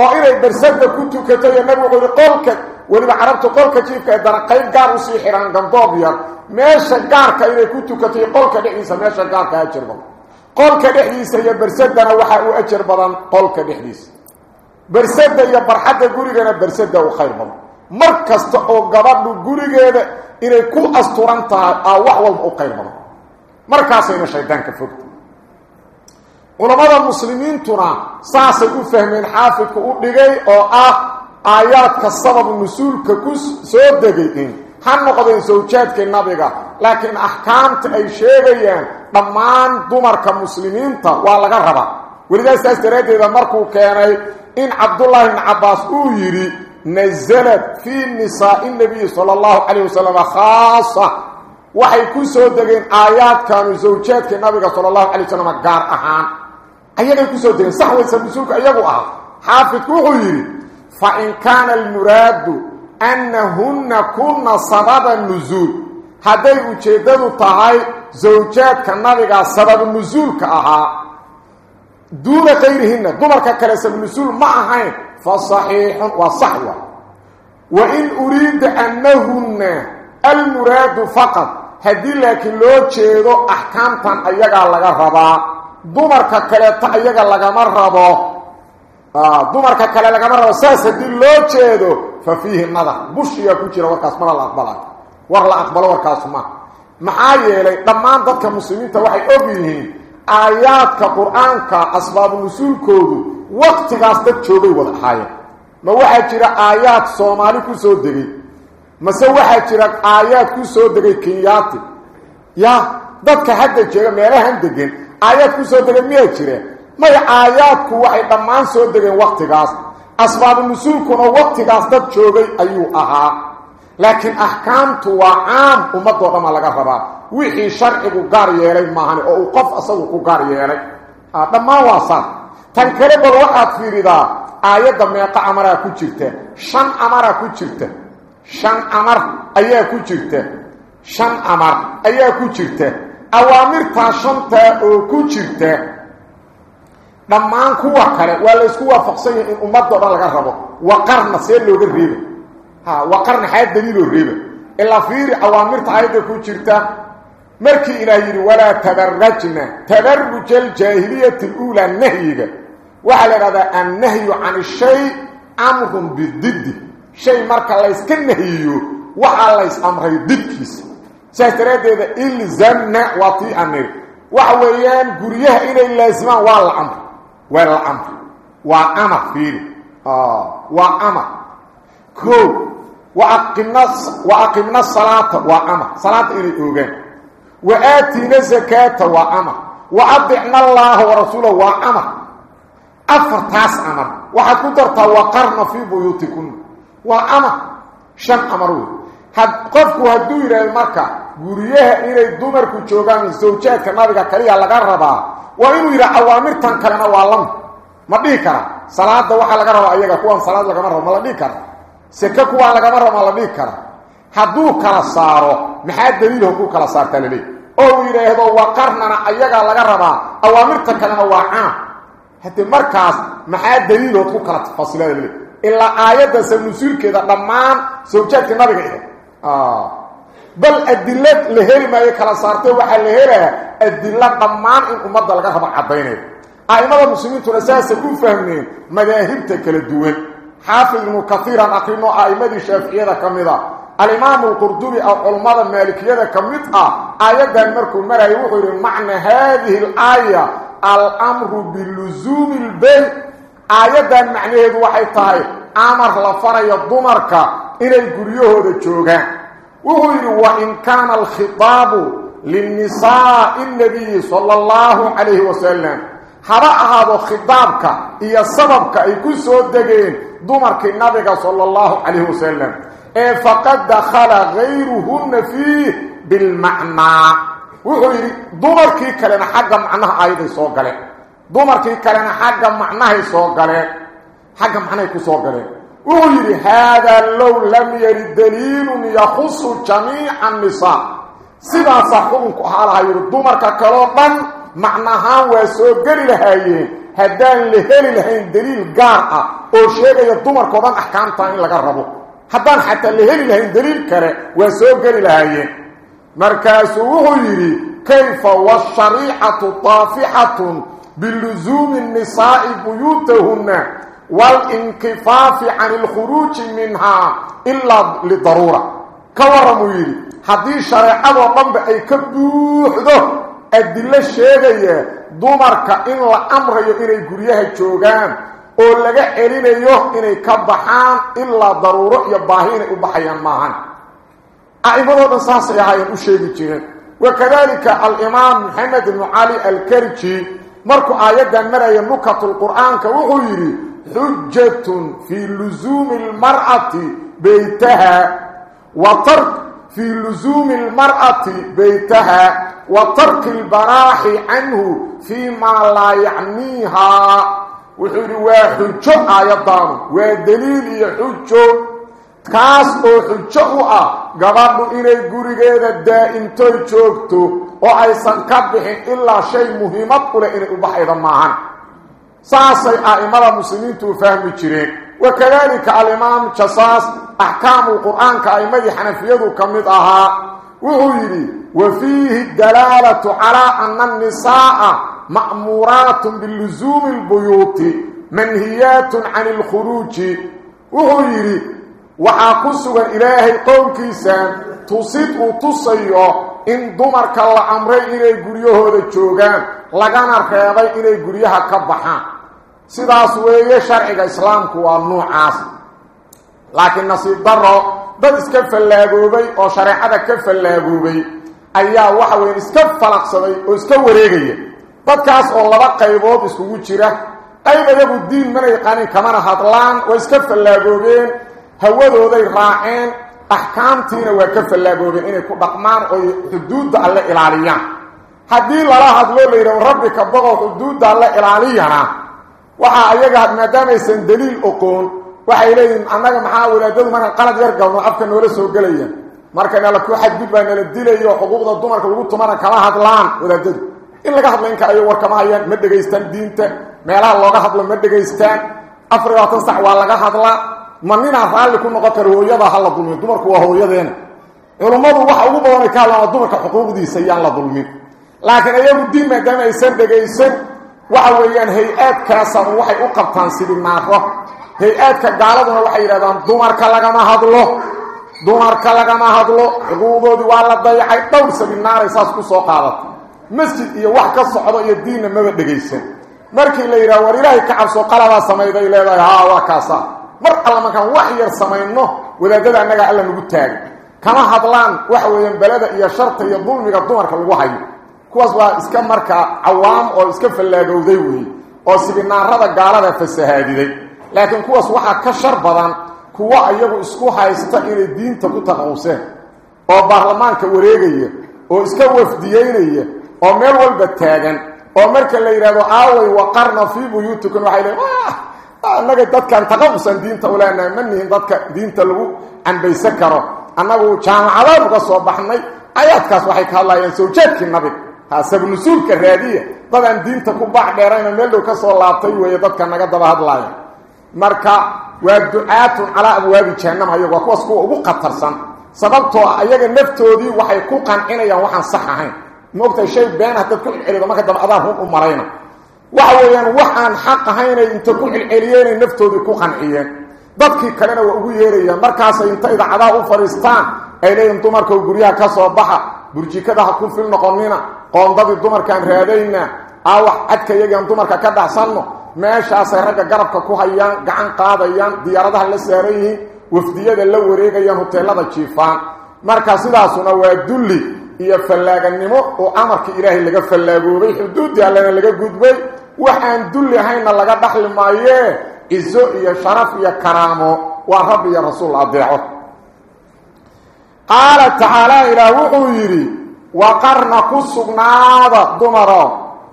oo inay bersada ku tukato iyo nabigu wuxuu qolka weliba carabta qolka jiifka ee dana qayb gaar usii xidhaan gandoob yar meesha gaarka inay ku tukato iyo qolka dhexdiisa meesha gaarka ajar badan qolka dhexdiisa iyo bersadana waxaa u ajar badan qolka dhexdiisa bersada iyo barxadda gurigana bersada u khayr badan mar kasta oo gabadhu gurigeeda inay ku asturan tahay aa wax walba u qayr badan markaasayna shaydaanka fogta saasay u fahmeen xaafidku u dhigay oo ah aayaadka sababu nusuulka ku soo degay ha noqdeen sawjaadkii nabiga laakiin axkaamta ay sheegayaan dhammaan dumarka muslimiinta waa laga rabaa welidaas taas daraaddeeda markuu keenay in cabdullaahi bni cabbaas uu yidhi nasalad fii nisaa'i nabiyi sala allahu calayh wasalam khaasa waxay ku soo degeen aayaadkanu sawjaadkii nabiga sala allahu calay wasalam gaar ahaan ahaa xaafidku wuxuu yidhi fa in kaana almuraadu annahunna kunna sababa nusuul hadday ujeeddadu tahay zawjaadka nabigaa sababu nusuulka ahaa duuna kayrihinna dumarka kale sababu nusuul ma ahayn fa saxiixun waa sax wa wa in uriida annahunna almuraadu faqad haddii laakiin loo jeedo axkaamtan ayagaa laga rabaa dumarka kaleeta ayaga lagama rabo dumarka kale lagama rabo saas haddii loo jeedo fa fiihi nadar bushiyaa ku jira warkaas mana la aqbalayo war la aqbalo warkaasu ma maxaa yeelay dhammaan dadka muslimiinta waxay og yihiin aayaadka qur-aanka asbaabu nusuulkoodu waqtigaas dad joogay wada ahaayeen ma waxaa jira aayaad soomaali ku soo degay mase waxaa jira aayaad ku soo degay kenyaati ya dadka hadda jeega meelahan degan aayaad ku soo degeen miyaa jireen may aayaadku waxay dhammaan soo degeen waqtigaas asbaabu nusuulkuna waqtigaas dad joogay ayuu ahaa laakiin axkaamtu waa caam ummadoo dhanma laga rabaa wixii sharcigu gaar yeelay maahani oo qof asagu ku gaar yeelay dhammaan waa saas tan kale bal waxaad fiiridaa aayadda meeqa amaraa ku jirta shan amaraa ku jirta shan amar ayaa ku jirta shan amar ayaa ku jirta awaamirtaa shantaa oo ku jirta dhammaan kuwa kale waa la isku waafaqsan yahay in ummadoo dhan laga rabo waqarna see looga reeba ha waqarna xaa daliiloo reeba ilaa fiiri awaamirta aayadda ku jirta markii ilaa yidhi walaa tabarajna tabaruja aljaahiliyati aluulaa nahyiga waxaa la idhahdaa annahyu can shay amrun bididdi shay marka layska nahyiyo waxaa lays amray didkiisa saas daraaddeeda ilzamna waa tii anir waxa weeyaan guryaha inay laasimaan waa la amr waa la amr waa amar fiiri waa amar koo waaqimna wa aqimna salaata waa amar salaada inay oogaan wa aatina zakaata waa amar wa adicna had qofku hadduu yidhaahdo marka guryaha inay dumarku joogaan zawjaadka nabiga kaliya laga rabaa waa inuu yidhaha awaamirtan kalena waa lam ma dhihi kara salaada waxaa laga rabaa ayaga kuwaan salaad lagama rabo ma la dhihi kara seke kuwaan lagama rabo ma la dhihi kara hadduu kala saaro maxaa daliilho ku kala saartaa laleey oo uu yidhaahdo waqarnana ayagaa laga rabaa awaamirta kalena waa caam haddee markaas maxaa daliilhood ku kala fasilada laleey ilaa aayaddaasa nusuulkeeda dhammaan sawjaadka nabiga ihe آه. بل ادلت لهي ما يكلا صارته وحا لهيره ادلت ضمان إن امه لغا حب عبينه. أئمة المسلمين تنساس كون فهمين مذاهب تكل دول حافظ كثيرا اقينوا أئمة الشافعية كمضا الإمام القرطبي أو علماء المالكية كمضا آيات مركو مرأي وغير معنى هذه الآية. الأمر باللزوم البيت. آيات معنيه وحي طيب amar la farayo dumarka inay guryahooda joogaan wuxuu yidhi wain kaana alkhitaabu linnisaa'i nabiyi sala allahu calayhi wasalam haba ahaado khitaabka iyo sababka ay ku soo degeen dumarkii nabiga sala allahu calayhi wasalam ee faqad dakhala gayruhunna fiih bilmacnaa wuxuu yidhi dumarkii kalena xagga macnaha aayaday soo galeen dumarkii kalena xagga macnahay soo galeen حكم حناي كسو غره اولي هذا لو لم يرد دليل يخص جميع النساء. سبا صحونك حالها يردو مركا كلوطن معناها ويسو غري لهايين هدان لهيري لهين دليل قارعة أو شيء يردو مركو بان أحكام تاني لقربو هدان حتى لهيري لهين دليل كره ويسو غري لهايين مركاس وغيري كيف والشريحة طافحة بلزوم النساء بيوتهن؟ والانكفاف عن الخروج منها إلا لضرورة. كورا مويري هذه الشريعة وطنب أي كبوح ده أدل الشيغي دومارك إن الأمر يغيري قريه الشوغان أولاك إلينا يوه إني كبحان إلا ضرورة يباهين أباحيان ماهان. أعبادة نصاصر يهيان أشيغي جيغان وكذلك الإمام محمد بن علي الكرجي مركو آيات دمرا ينكت القرآن كوغيري tarki albanaaxi canhu fii maa laa yacniihaa wuxuu yidhi waa xujo aayaddaanu waa daliil iyo xujo kaas oo xujo u ah gabadhu inay gurigeeda daa'imtoy joogto oo aysan ka bixin ilaa shay muhiimad u leh inay u baxayda maahan ساسي أئمة المسلمين تو تفهم جري وكذلك الإمام جساس أحكام القرآن كأئمة حنفيده كمدعها وغيري وفيه الدلالة على أن النساء مأمورات باللزوم البيوت منهيات عن الخروج وغيري وعاقصها إلهي قوكيسان تصدق تصيئه in dumarka la amray inay guryahooda joogaan lagana reebay inay guryaha ka baxaan sidaas weeye sharciga islaamku waa nuucaas laakiin nasiib daro dad iska fallaagoobay oo shareecada ka fallaagoobay ayaa waxa weya iska falaqsaday oo iska wareegaya dadkaas oo laba qaybood iskugu jira qayb ayagu diin mana yaqaanin kamana hadlaan way iska fallaagoobeen hawadooday raaceen axkaamtiina waa ka fallaagoobeen inay ku dhaqmaan oy xuduudda alle ilaaliyaan haddii lala hadloo la yidhaho rabbi ka boqo xuduudda alle ilaaliyana waxaa ayaga maadaamaysan daliil oqoon waxay leeyihiin annaga maxaa wadaadadu markaan qalad yar galno afka noola soo gelaya marka nala ku xadgud baa nala dilayo xuquuqda dumarka lagu tumana kama hadlaan wadaadadu in laga hadla inka ayo warkama hayaan ma dhegaystaan diinta meelaha looga hadlo ma dhegaystaan afar labaatan sac waa laga hadlaa raalli ku noqon karo hooyada ha la dulmin dumarku waa hooyadeena culummadu waxa ugu badan ay ka hadlaan waa dumarka xuquuqdiisa yaan la dulmin laakiin ayagu diin maadaama aysan dhegaysan waxa weeyaan hay-aadkaasaan waxay u qabtaan siminaaro hay-aadka gaaladuna waxay yidhahdaan dumarka lagama hadlo dumarka lagama hadlo xuquuqdoodii waa la dayacay dhowr saminaaray saas ku soo qaadata masjid iyo wax ka socdo iyo diinna maba dhegaysan markii la yidhaha war ilaahay ka cabso qalabaa samayday leedahay haa waa kaasa mar alla markaan wax yar samayno wadaadada annagaa alla nagu taaga kama hadlaan waxa weeyaan beleda iyo sharta iyo dulmiga dumarka lagu hayo kuwaas waa iska markaa cawaam oo iska fallaagowday weeye oo sibinaarada gaalada fasahaadiday laakiin kuwaas waxaa ka shar badan kuwo iyagu isku haysta inay diinta ku taqawseen oo baarlamaanka wareegaya oo iska wafdiyeynaya oo meel walba taagan oo marka la yidhahdo aaway waqarna fii buyuutikum waxay leeyiin annaga dadkan taqawusan diinta uleenahay ma nihin dadka diinta lagu cambaysan karo annagu jaamacadaan uga soo baxnay ayaadkaas waxay ka hadlayaan sawjaadkii nabiga sabnusuulka raadiya dadaan diinta ku baax dheerayna meel dhow ka soo laabtay weeye dadka naga daba hadlaaya marka waa ducaatun calaa abwaabi jahannama ayagu waa kuwaas kuwa ugu khatarsan sababtoo ah ayaga naftoodii waxay ku qancinayaan waxaan sax ahayn maogtahay shay been haddaad ku celcelido marka dambe adaan run u marayna وحويان وحان حق هين انت كل الحليين نفتو دي كوخان حيان ضدكي كالينا وقوية ريا مركاسا انت إذا عداه فرستان ايلي انتو مركو قريا كاسو بحا. برجي كده هكون في النقومين قوان ضدي دمر كان ريادين اوح آه عدك يجي انتو مركا كده سنو. ماشا سيرك قربك كوخيان قعان قادة يان ديارده اللي سيريه وفدية اللي وريقا يانو تيلا دا چيفان مركاسي دا سنو ويدولي iya fallaagannimo oo amarka ilaahay laga fallaagoobay xuduudii allaana laga gudbay ahaynna laga dhaxli maayee cizo iyo sharaf iyo karaamo waa rabbi iyo rasuul adeeco qaala tacaala ilaah wuxuu yidhi waqarna ku sugnaada dumaro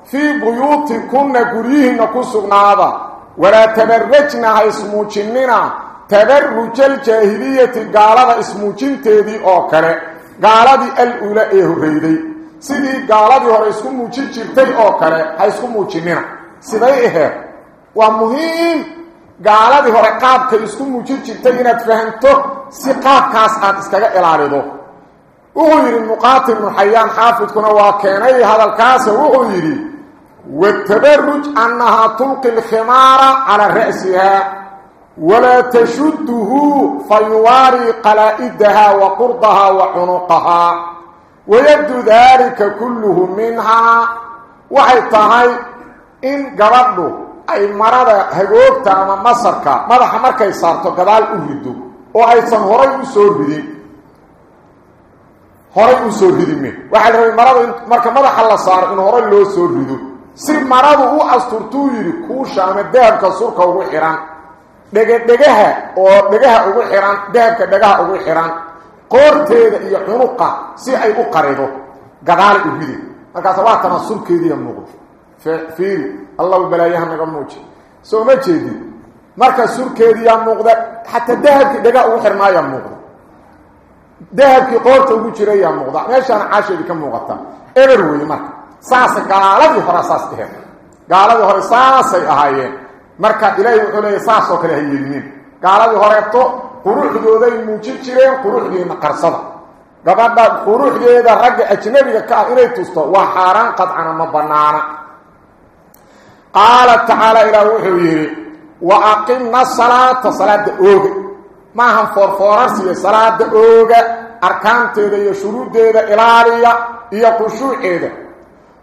fii buyuutikunna guryihiinna ku sugnaada walaa tabarajna ha ismuujinina tabarujaljaahiliyati gaalada ismuujinteedii oo kale gaaladii al-ula ee horreyday سيدي قالادي هو رئيسكم موجين جرتي اوكالي هايسكم موجينينا سيدي إيه ومهيم قالادي هو رقابك يسكم موجين جرتينا تفهمتو سيقاب كاس عادستك الاريضو وغير المقاتل حيان حافظ كنا واكيني هذا الكاس وغير والتبرج أنها تلقي الخمار على رأسها ولا تشده فيواري قلائدها وقردها وعنقها wayabdu daalika kulluhu minhaa waxay tahay in gabadhu ay marada hagoogta ama masarka madaxa markay saarto gadaal u rido oo aysan horay u soo ridin horay u soo ridime waxaa la rabay marada marka madaxa la saaro in horay loo soo rido si maradu u asturtuu yidhi kuusha ama dahabka surka ugu xihan dhegedhegaha oo dhegaha ugu xihan dahabka dhegaha ugu xihan qoorteeda iyo cunuqa si ay u qarido gadaal u ridi markaas waa tana surkeediiya muuqdo. Fiiri allahu balaayaha naga muuji. Soo ma jeedin marka surkeediiyaa muuqda xataa dahabkii dhegaha ugu xirnaayaa muuqda. Dahabkii qoorta ugu jirayaa muuqda. Meeshaana caasheedii ka muuqata. Eber weeye marka. Saasa gaaladii hore saas aheed gaaladii hore saasay ahaayeen. Marka ilaahay wuxuu leeyahy saasoo kale ha yeelinin gaaladii horeeto quruxdooday muujin jireen quruxdiina qarsada. Gabadha quruxdeeda ragga ajnabiga ka ah inay tusto waa xaaraan qadcana ma banaana qaala tacaala ilaah wuxuu yidhi wa aqimna salaata salaada ooga. Maahan foorfoorarsiya salaada ooga arkaanteeda iyo shuruuddeeda ilaaliya iyo khushuuceeda.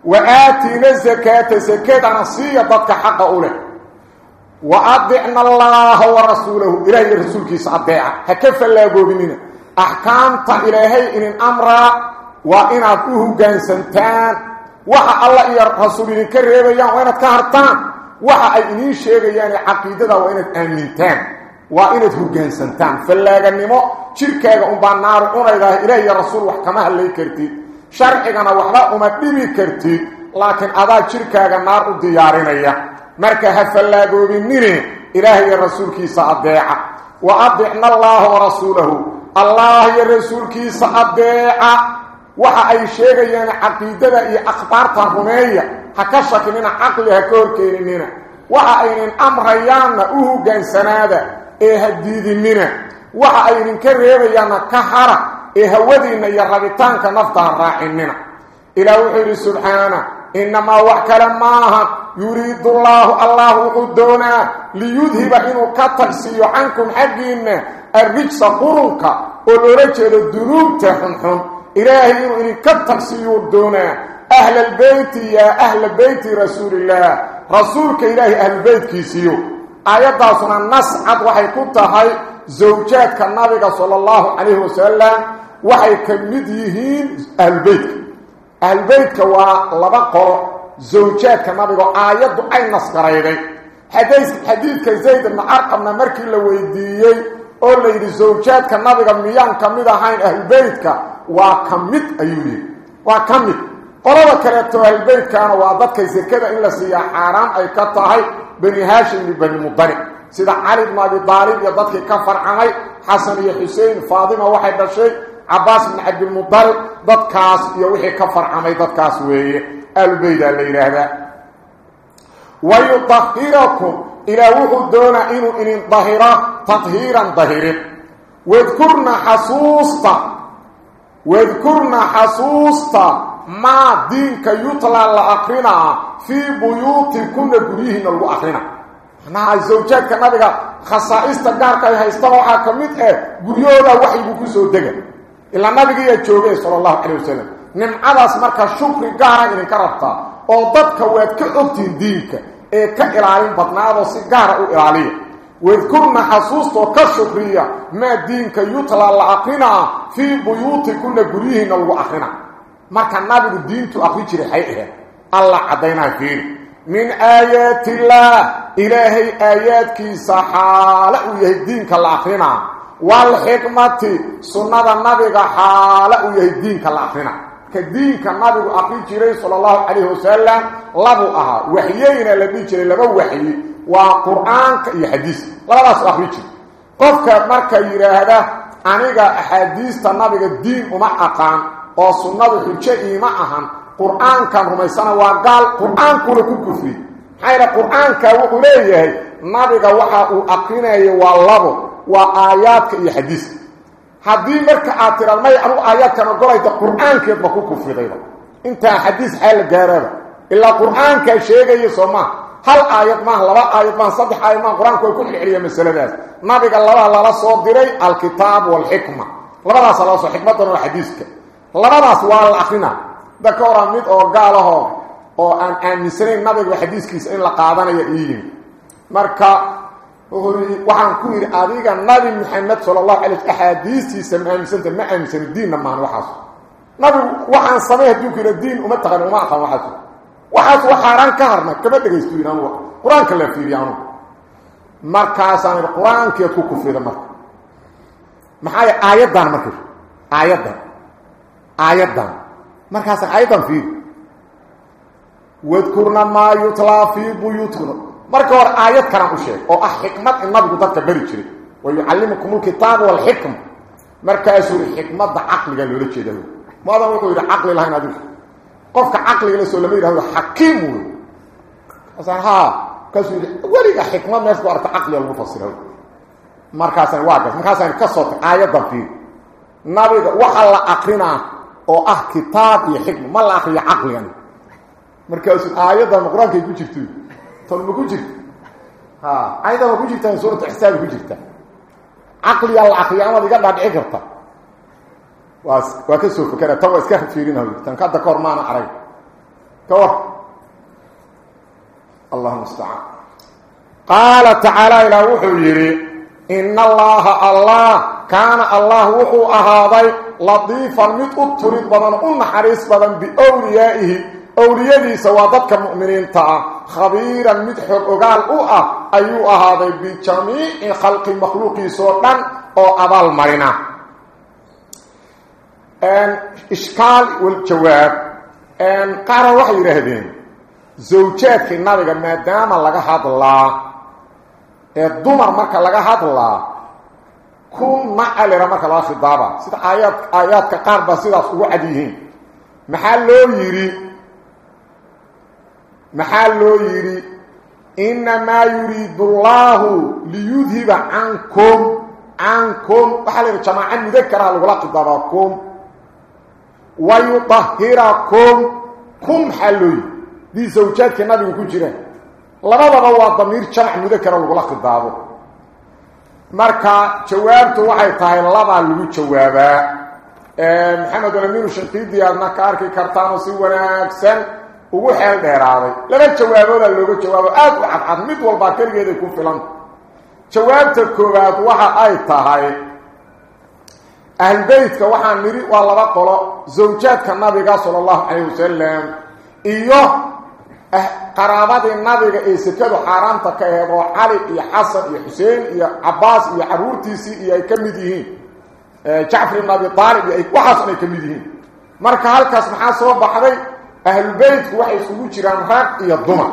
Wa aatina zakaata sakadana siiya dadka xaqa u leh wa adicna allaaha wa rasuulahu ilaah iyo rasuulkiisa adeeca ha ka fallaagoobinina axkaamta ilaahay inin amraa waa inaad u hoggaansantaan waxa alla iyo rasuul idinka reebayaan waa inaad ka hartaan waxa ay idiin sheegayaan caqiidada waa inaad aamintaan waa inaad hoggaansantaan fallaaganimo jirkaaga unbaa naaru cunaydaah ilaah iyo rasuul wax kama hadlay kartid marka ha fallaagoobinine ilaah iyo rasuulkiisa adeeca wa adicna allaaha warasuulahu allah iyo rasuulkiisa adeeca waxa ay sheegayaan caqiidada iyo akhbaarta rumeeya ha ka shakinina caqli ha ka horkeeninina waxa aynin amrayaanna u hoggaansanaada ee ha diidinina waxa aydinka reebayaanna ka hara ee hawadiinna iyo rabitaanka nafta ha raacinina ilaah wuxuu yidhi subxaana إنما وحكلا ماها يريد الله الله قدونا ليذهب إنو كتكسي عنكم حقين. الرجس قرنك والرجل الدروب تحنهم إلهي إنو كتكسي قدونا أهل البيت يا أهل بيت رسول الله. رسولك إلهي أهل البيت كيسيو. آيات داصنا النص عد وحي كتهاي زوجاتك النبي صلى الله عليه وسلم وحيكمديهين أهل البيت. Nabiga aayaddu ay nasgarayday xadiidka zayd ibna arqamna markii la weydiiyey oo la yidhi zawjaadka nabiga miyaan ka mid ahayn ahlubeytka waa ka mid ayuu yidhi waa ka mid qolada kaleeto ahlubeytkaana waa dadka sekada in la siiyaa xaaraam ay ka tahay bani haashim iyo bani mudalic sida cali bnu abi daalib iyo dadkii ka farcamay xasan iyo xusein faadima waxay dhashay bn cabdilmudalib dadkaas iyo wixii ka farcamay dadkaas weeye ahlubeydaa la yidhaahdaa wayudahirakum ilaa wuxuu doonaa inuu idin dahiro tadhiiran dahirin wadkurna xasuusta wadkurna xasuusta maa diinka yutlaa la akrinaa fii buyuutikunna guryihiina lagu akrina macnaha zawjaadka nabiga khasaa'ista gaarka ay haystaba waxaa ka mid ah guryahoodaa calay wasalam nimcadaas marka shukri gaara idinka rabtaa oo dadka waad ka ogtihin diinka ee ka ilaalin badnaadoo si gaara u ilaaliya wadkurna xasuustoo ka shukriya maa diinka yutlaa la akrinaa fii buyuutikunna guryihiina lagu akrina marka nabigu diintu akri jiray hay aheed alla caddaynaa fiiri min aayaati illaah ilaahay aayaadkiisa xaale uu yahay diinka la akrinaa waalxikmati sunnada nabiga xaale uu yahay diinka la akrina ka diinka nabigu akri jiray sala allahu calayhi wasalam labuu ahaa waxyeyna la dhihi jiray laba waxyi waa qur-aanka iyo xadiiska labadaasu akri jira qofka marka yidhaahda aniga axaadiista nabiga diin uma aqaan oo sunnadu xujo iima ahan qur-aankan rumaysana waa gaal qur-aankuna ku kufri maxaa yidha qur-aanka wuxuu leeyahay nabiga waxa uu aqrinayo waa labo وآيات الحديث هذه مركة آتنا لما يعرف آيات كما قلت القرآن كيف بكوكو في غيره انت حديث حال قرار إلا القرآن كي شيئا يسوما هل آيات ما هل آيات ما صدح آيات ما القرآن كي يكون حرية من السلامات ما بيقى الله الله الله صوت ديري الكتاب والحكمة لما رأس الله صوت حكمة الحديث لما رأس وعلى الأخينا ذكورا ميت أو قاله أو أن أمسرين ما بيقى الحديث كيس إن لقادنا يئين مركة waxaan ku yidhi adiga nabi maxamed sala allahu alay axaadiistiisa ma aaminsanta ma aaminsani diinna maahan waxaas nabigu waxaan ku yidha diin uma taqan uma aqan waxaas waxaas wa xaaraan ka harna kama dhegaystu yidhi anugu qur-aanka la fiiriya anugu markaasaan idhi qur-aankeed ku kufrida marka maxaa aayaddan marka aayaddan aayaddan markaasaan aayaddan fiiri wadkurna maa yutlaa fii buyuutikuna marka hore aayad kalaan u sheeg oo ah xikmad in nabigu dadka bari jiray wa yucallimukum lkitaaba waalxikma markaasuu xikmadda caqliga loola jeeda maadan wuxuu yidhi caqli lahayn adigu qofka caqliga la soo lama yidhahdo xakiim wey markaasaan haa markaasuu yidhi weliga xikmad mees ku arta caqliga lagu fasira markaasaan waa gas markaasaan ka soo aayaddan fiiri nabiga waxaa la akrinaa oo ah kitaab iyo xikma ma la akriyo caqligan markaasuu aayaddan qur-aankay ku jirto ton ma ku jirta ha ayada ma ku jirtaa suuratu xisaabi ku jirta caqliyaa la akriya amaad iga dhaadhici karta waa waa ka soo fakera tan waa iska fiirinayo tan kadda ka hor maana arag ka war allahu mustacaan qaala tacaala ilaa wuxuu yidhi ina allaha allah kaana allah wuxuu ahaaday latiifan mid u turid badan u naxariis badan biwliyaa'ihi أوليديس وضدك مؤمنين تا خبيرا مدحر أقال أؤه أيو هذا بجميع خلق مخلوقي سورتان أو أبال مرنا ان إشكال والجواب ان قارا وحي رهدين زوجاتك النبي ما دام لغا هدلا الدمر مركا لغا هدلا كون ما علينا مركا لغا خطابا سيدا آيات آيات كقاربا سيدا سوى عديهين محل لو يري محل لو يري إنما يريد الله ليذهب عنكم عنكم وحال جماعة مذكرة لغلا خطابكم ويطهركم كم حلوي دي زوجات النبي كجيره labadaba waa damiir jamac mudakara lagu khidaabo marka jawaabtu waxay tahay laba lagu jawaabaa maxamed amiin shanqidi aadna ka arki kartaan si wanaagsan ugu xeel dheeraaday laba jawaabood looga jawaabo aad u cadcad mid walba kaligeeda ku filan jawaabta koowaad waxa ay tahay ahlbaytka waxaan niri waa laba qolo zawjaadka nabiga sallallahu alayhi wasallam iyo qaraabadii nabiga ee sekadu xaaraamta ka ahayd oo cali iyo xasan iyo xuseen iyo cabaas iyo caruurtiisii iyo ay ka mid yihiin jacfar ibn abi aalib iyo waxaas ay ka mid yihiin marka halkaas maxaa soo baxday iyo dumar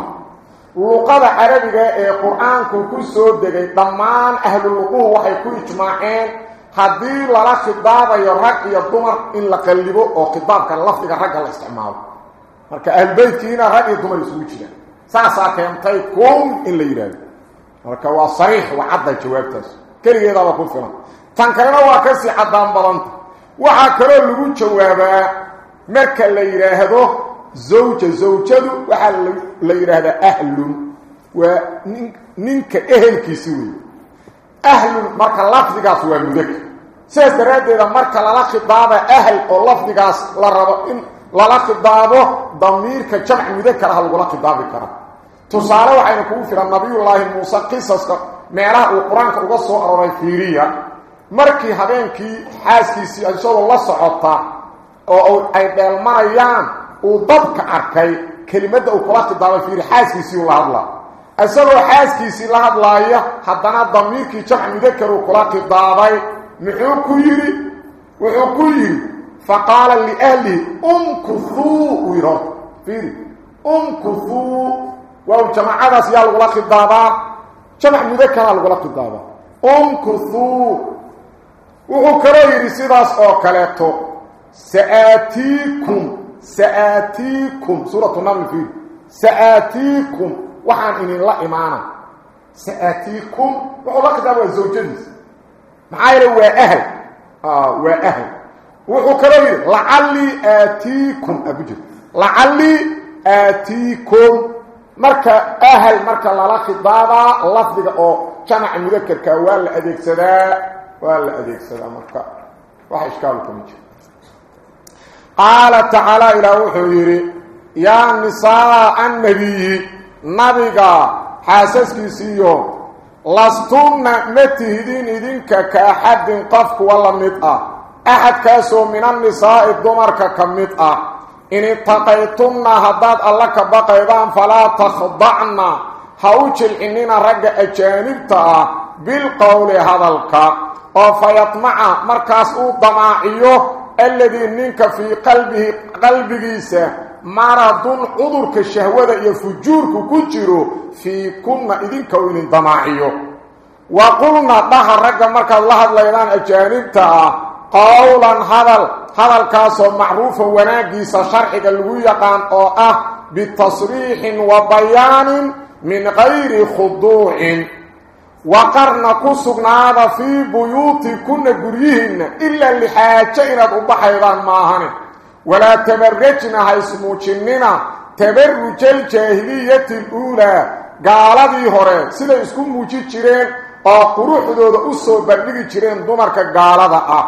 luqada carabiga ee qur-aanku ku soo degay dhammaan ahluluquhu waxay ku ijmaaceen haddii lala khidaabayo rag iyo dumar in la qallibo oo khidaabka lafdiga ragga la isticmaalo marka ahlbaytkiina rag iyo dumar isugu jiraan saasaa keentay kun in la yidhaahdo marka waa sariix waa cadda jawaabtaas keligeedaaba ku filan tan kalena waa kasii caddaan badanta waxaa kaloo lagu jawaabaa marka la yidhaahdo zawjadu waxaa la yidhaahdaa ahlun waa ninka ehelkiisi wey ahlun marka lafdigaas waa mudaka sidaas daraaddeeda marka lala khidaaba ahl oo lafdigaas la rabo in lala khidaabo damiirka jamc mudakaraha lagula khidaabi kara tusaale waxayna kugu filan nabiyullaahi muuse qisaska meelaha uu qur-aanka uga soo aroray fiiriya markii habeenkii xaaskiisii isagoo la socota oo ay dheelmanayaan dadka arkay kelimadda uu kula khidaabay fiiri xaaskiisii la hadlaa isagoo xaaskiisii la hadlaaya haddana damiirkii jamc mudakar uu kula khidaabay muxuu ku yidhi wuxuu ku yidhi faqaala liahlihi umkuthuu uu yidhi fiiri umkuthuu waa jamaacadaas yaa lagula khidaabaa jamc mudakaraa lagula khidaabaa umkuthuu wuxuu سآتيكم. سورة النمل فيه سآتيكم. وحان إن الله إمانا سآتيكم. وحو الله كتابه الزوجينيس معايره وأهل. آه وأهل. وحو كرابي لعلي آتيكم أبجد لعلي آتيكم. مركة أهل مركة للاخي بابا لفظك أو كان عمدكك والأديك سداء. والأديك سداء مركة وحشكالكم إجاب قال تعالى إلى وحير يا نساء النبي نبيك حاسسك سيو لستم متهدين إذنك كأحد قفك ولا متأ أحد كاسو من النساء الدمر كمتأ إن اتقيتم الله كبقى بقيدان فلا تخضعنا هاوش الإنين رجع جانبتا بالقول هذا الكا وفيطمع مركز الضماعيوه الذي منك في قلبه قلبه سا مرض عذرك الشهوة يفجورك كجيرو في كنا إذن كون ضماعيو وقلنا بها الرجل مركا الله الليلان أجانبتا. قولا هذا هذا الكاسو معروف وناقي سشرحك الويقان. قوآه بتصريح وبيان من غير خضوع. Fii buyuutikunna guryihinna ilaa lixaajo inaad u baxaydaan maahane walaa tabarajna ha ismuujinina tabaruja aljaahiliyati aluulaa gaaladii hore siday isku muuji jireen oo quruxdooda u soo bandhigi jireen dumarka gaalada ah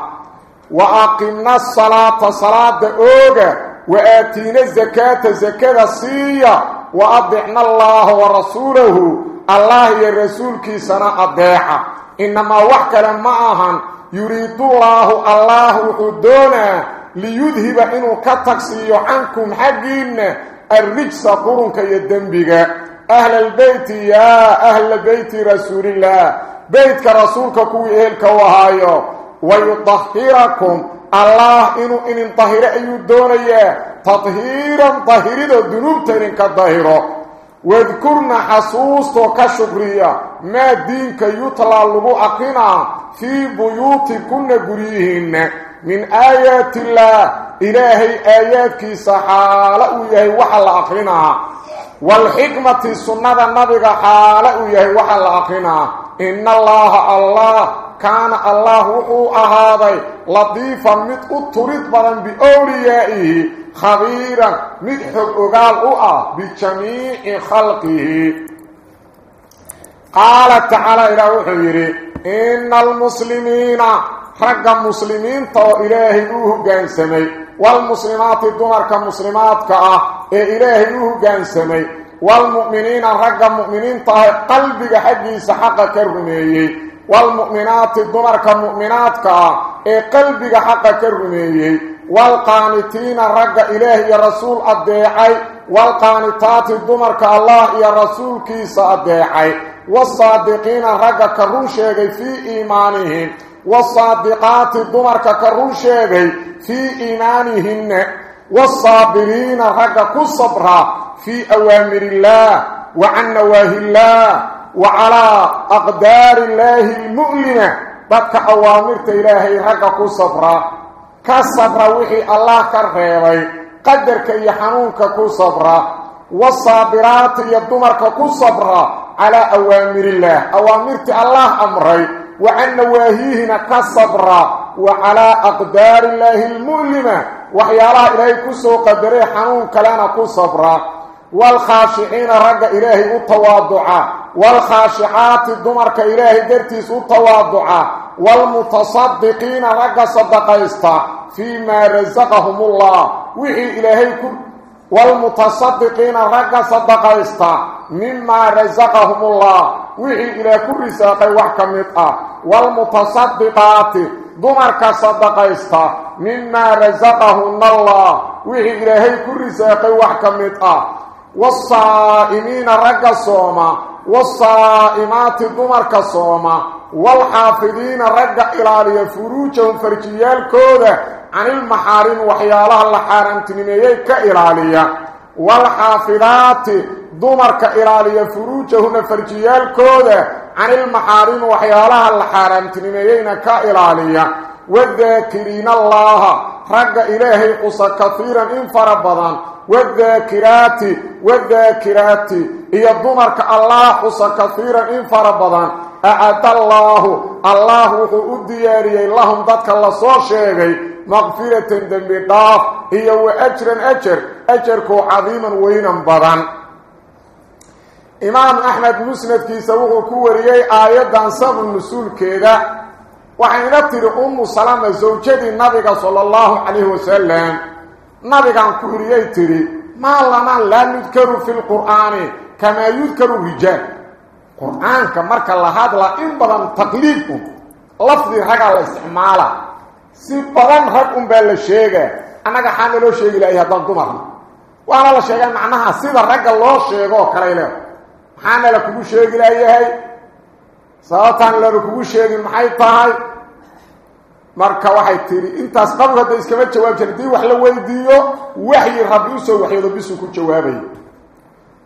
wa aqimna asalaata salaada ooga wa aatiina zakaata zakada siiya wa adicna allaha wa rasuulahu rasuulkiisana adeeca. Inamaa wax kale ma ahan. Yuriidullaahu allah wuxuu doonaa liyudhiba inuu ka tagsiiyo cankum xaggiinna الرجس قرنك يدنبك أهل البيت يا أهل بيت رسول الله بيتك رسولك كوي إلك وهايو ويطهركم الله إنو إن انطهر أيو الدونية تطهيرا طهيرا الذنوب ترين كالظهيرا واذكرنا حصوص وكشكرية ما دينك يطلع لغو أقنا في بيوت كنا قريهن من آيات الله. إلهي آياتك سحالة يهي وحل أقنا. والحكمة سنة النبي حالة يهي وحل أقنا. إن الله الله كان الله أهاضي لطيفا مد أطرد بدن بأوليائه. خبيرا مد حق أقال أؤى بجميع خلقه. قال تعالى إلى وحيري إن المسلمين رق مسلمين تو إلهي أوه جانسمي والمسلمات الدمر كمسلمات كأه إلهي أوه جانسمي والمؤمنين رق مؤمنين طه قلبك حقي سحق كرميه والمؤمنات الدمر كمؤمنات كأه قلبك حق كرميه والقانتين رق إلهي يا رسول الديعي والقانتات الدمر كالله يا رسول كيس الديعي والصادقين رق كرون شيغي في إيمانهم والصادقات الدمر كرون شيغي في إيمانهن. والصابرين رق كالصبر في أوامر الله وعن نواهي الله وعلى أقدار الله المؤلمة بدك أوامرت إلهي رق كالصبر كالصبر وحي الله كالرهيبي قدرك يحنونك كالصبر والصابرات يدمرك كالصبر على أوامر الله أوامرت الله أمري وعن نواهيهنا كالصبر وعلى أقدار الله المؤلمة وحيالله إلهي كسو قدري حنون كلانا كالصبر والخاشعين رق إلهي التواضع والخاشعات الدمرك إلهي درتيس التواضع والمتصدقين رق صدقيستا فيما رزقهم الله. وحي إلهي كل والمتصدقين رق صدقيستا مما رزقهم الله. وحي إلى كل رزاقي وحكمتها. والمتصدقات دمرك صدقيستا مما رزقهم الله. وحي إلهي كل رزاقي وحكمتها. والصائمين رق صوما والصائمات دمرك صوما والحافظين رق إلالي فروجهم فرجيال كودة عن المحارم وحيالها الحارم تنميي كإلالية والحافظات دمرك إلالي فروجهن فرجيال كودة عن المحارم وحيالها الحارم تنميين كإلالية والذاكرين الله رق إلهي قصة كثيرا إن فربضا والذاكرات والذاكرات هي دمرك الله قصة كثيرا إن فربضا أعد الله الله أدياري لهم ذاتك الله صوشيغي مغفرة دم ضاف هي وأجرا أجر أجركو عظيما وينا بضا إمام أحمد مسند كي سوقه كوريي آيات عن سبب النسول كذا وحين ترى أم سلامة زوجتي النبي صلى الله عليه وسلم. نبي قرية ترى ما لنا لا نذكر في القرآن كما يذكر رجال القرآن كما قال الله هذا لا إنبدا تقليد. لفظي حقا لإستعمال سيبغان حقم بأل الشيخ أنا حامل الشيخ إليه أدام وأنا الشيخ معناها سيبغان حقا لو الشيخ وكريله. حامل كل الشيخ إليه sababtaan lana kugu sheegin maxay tahay marka waxay tidhi intaas qabl hadda iskama jawaab jir haddii wax la weydiiyo waxyi rabbi usoo waxyoodo bisuu ku jawaabaya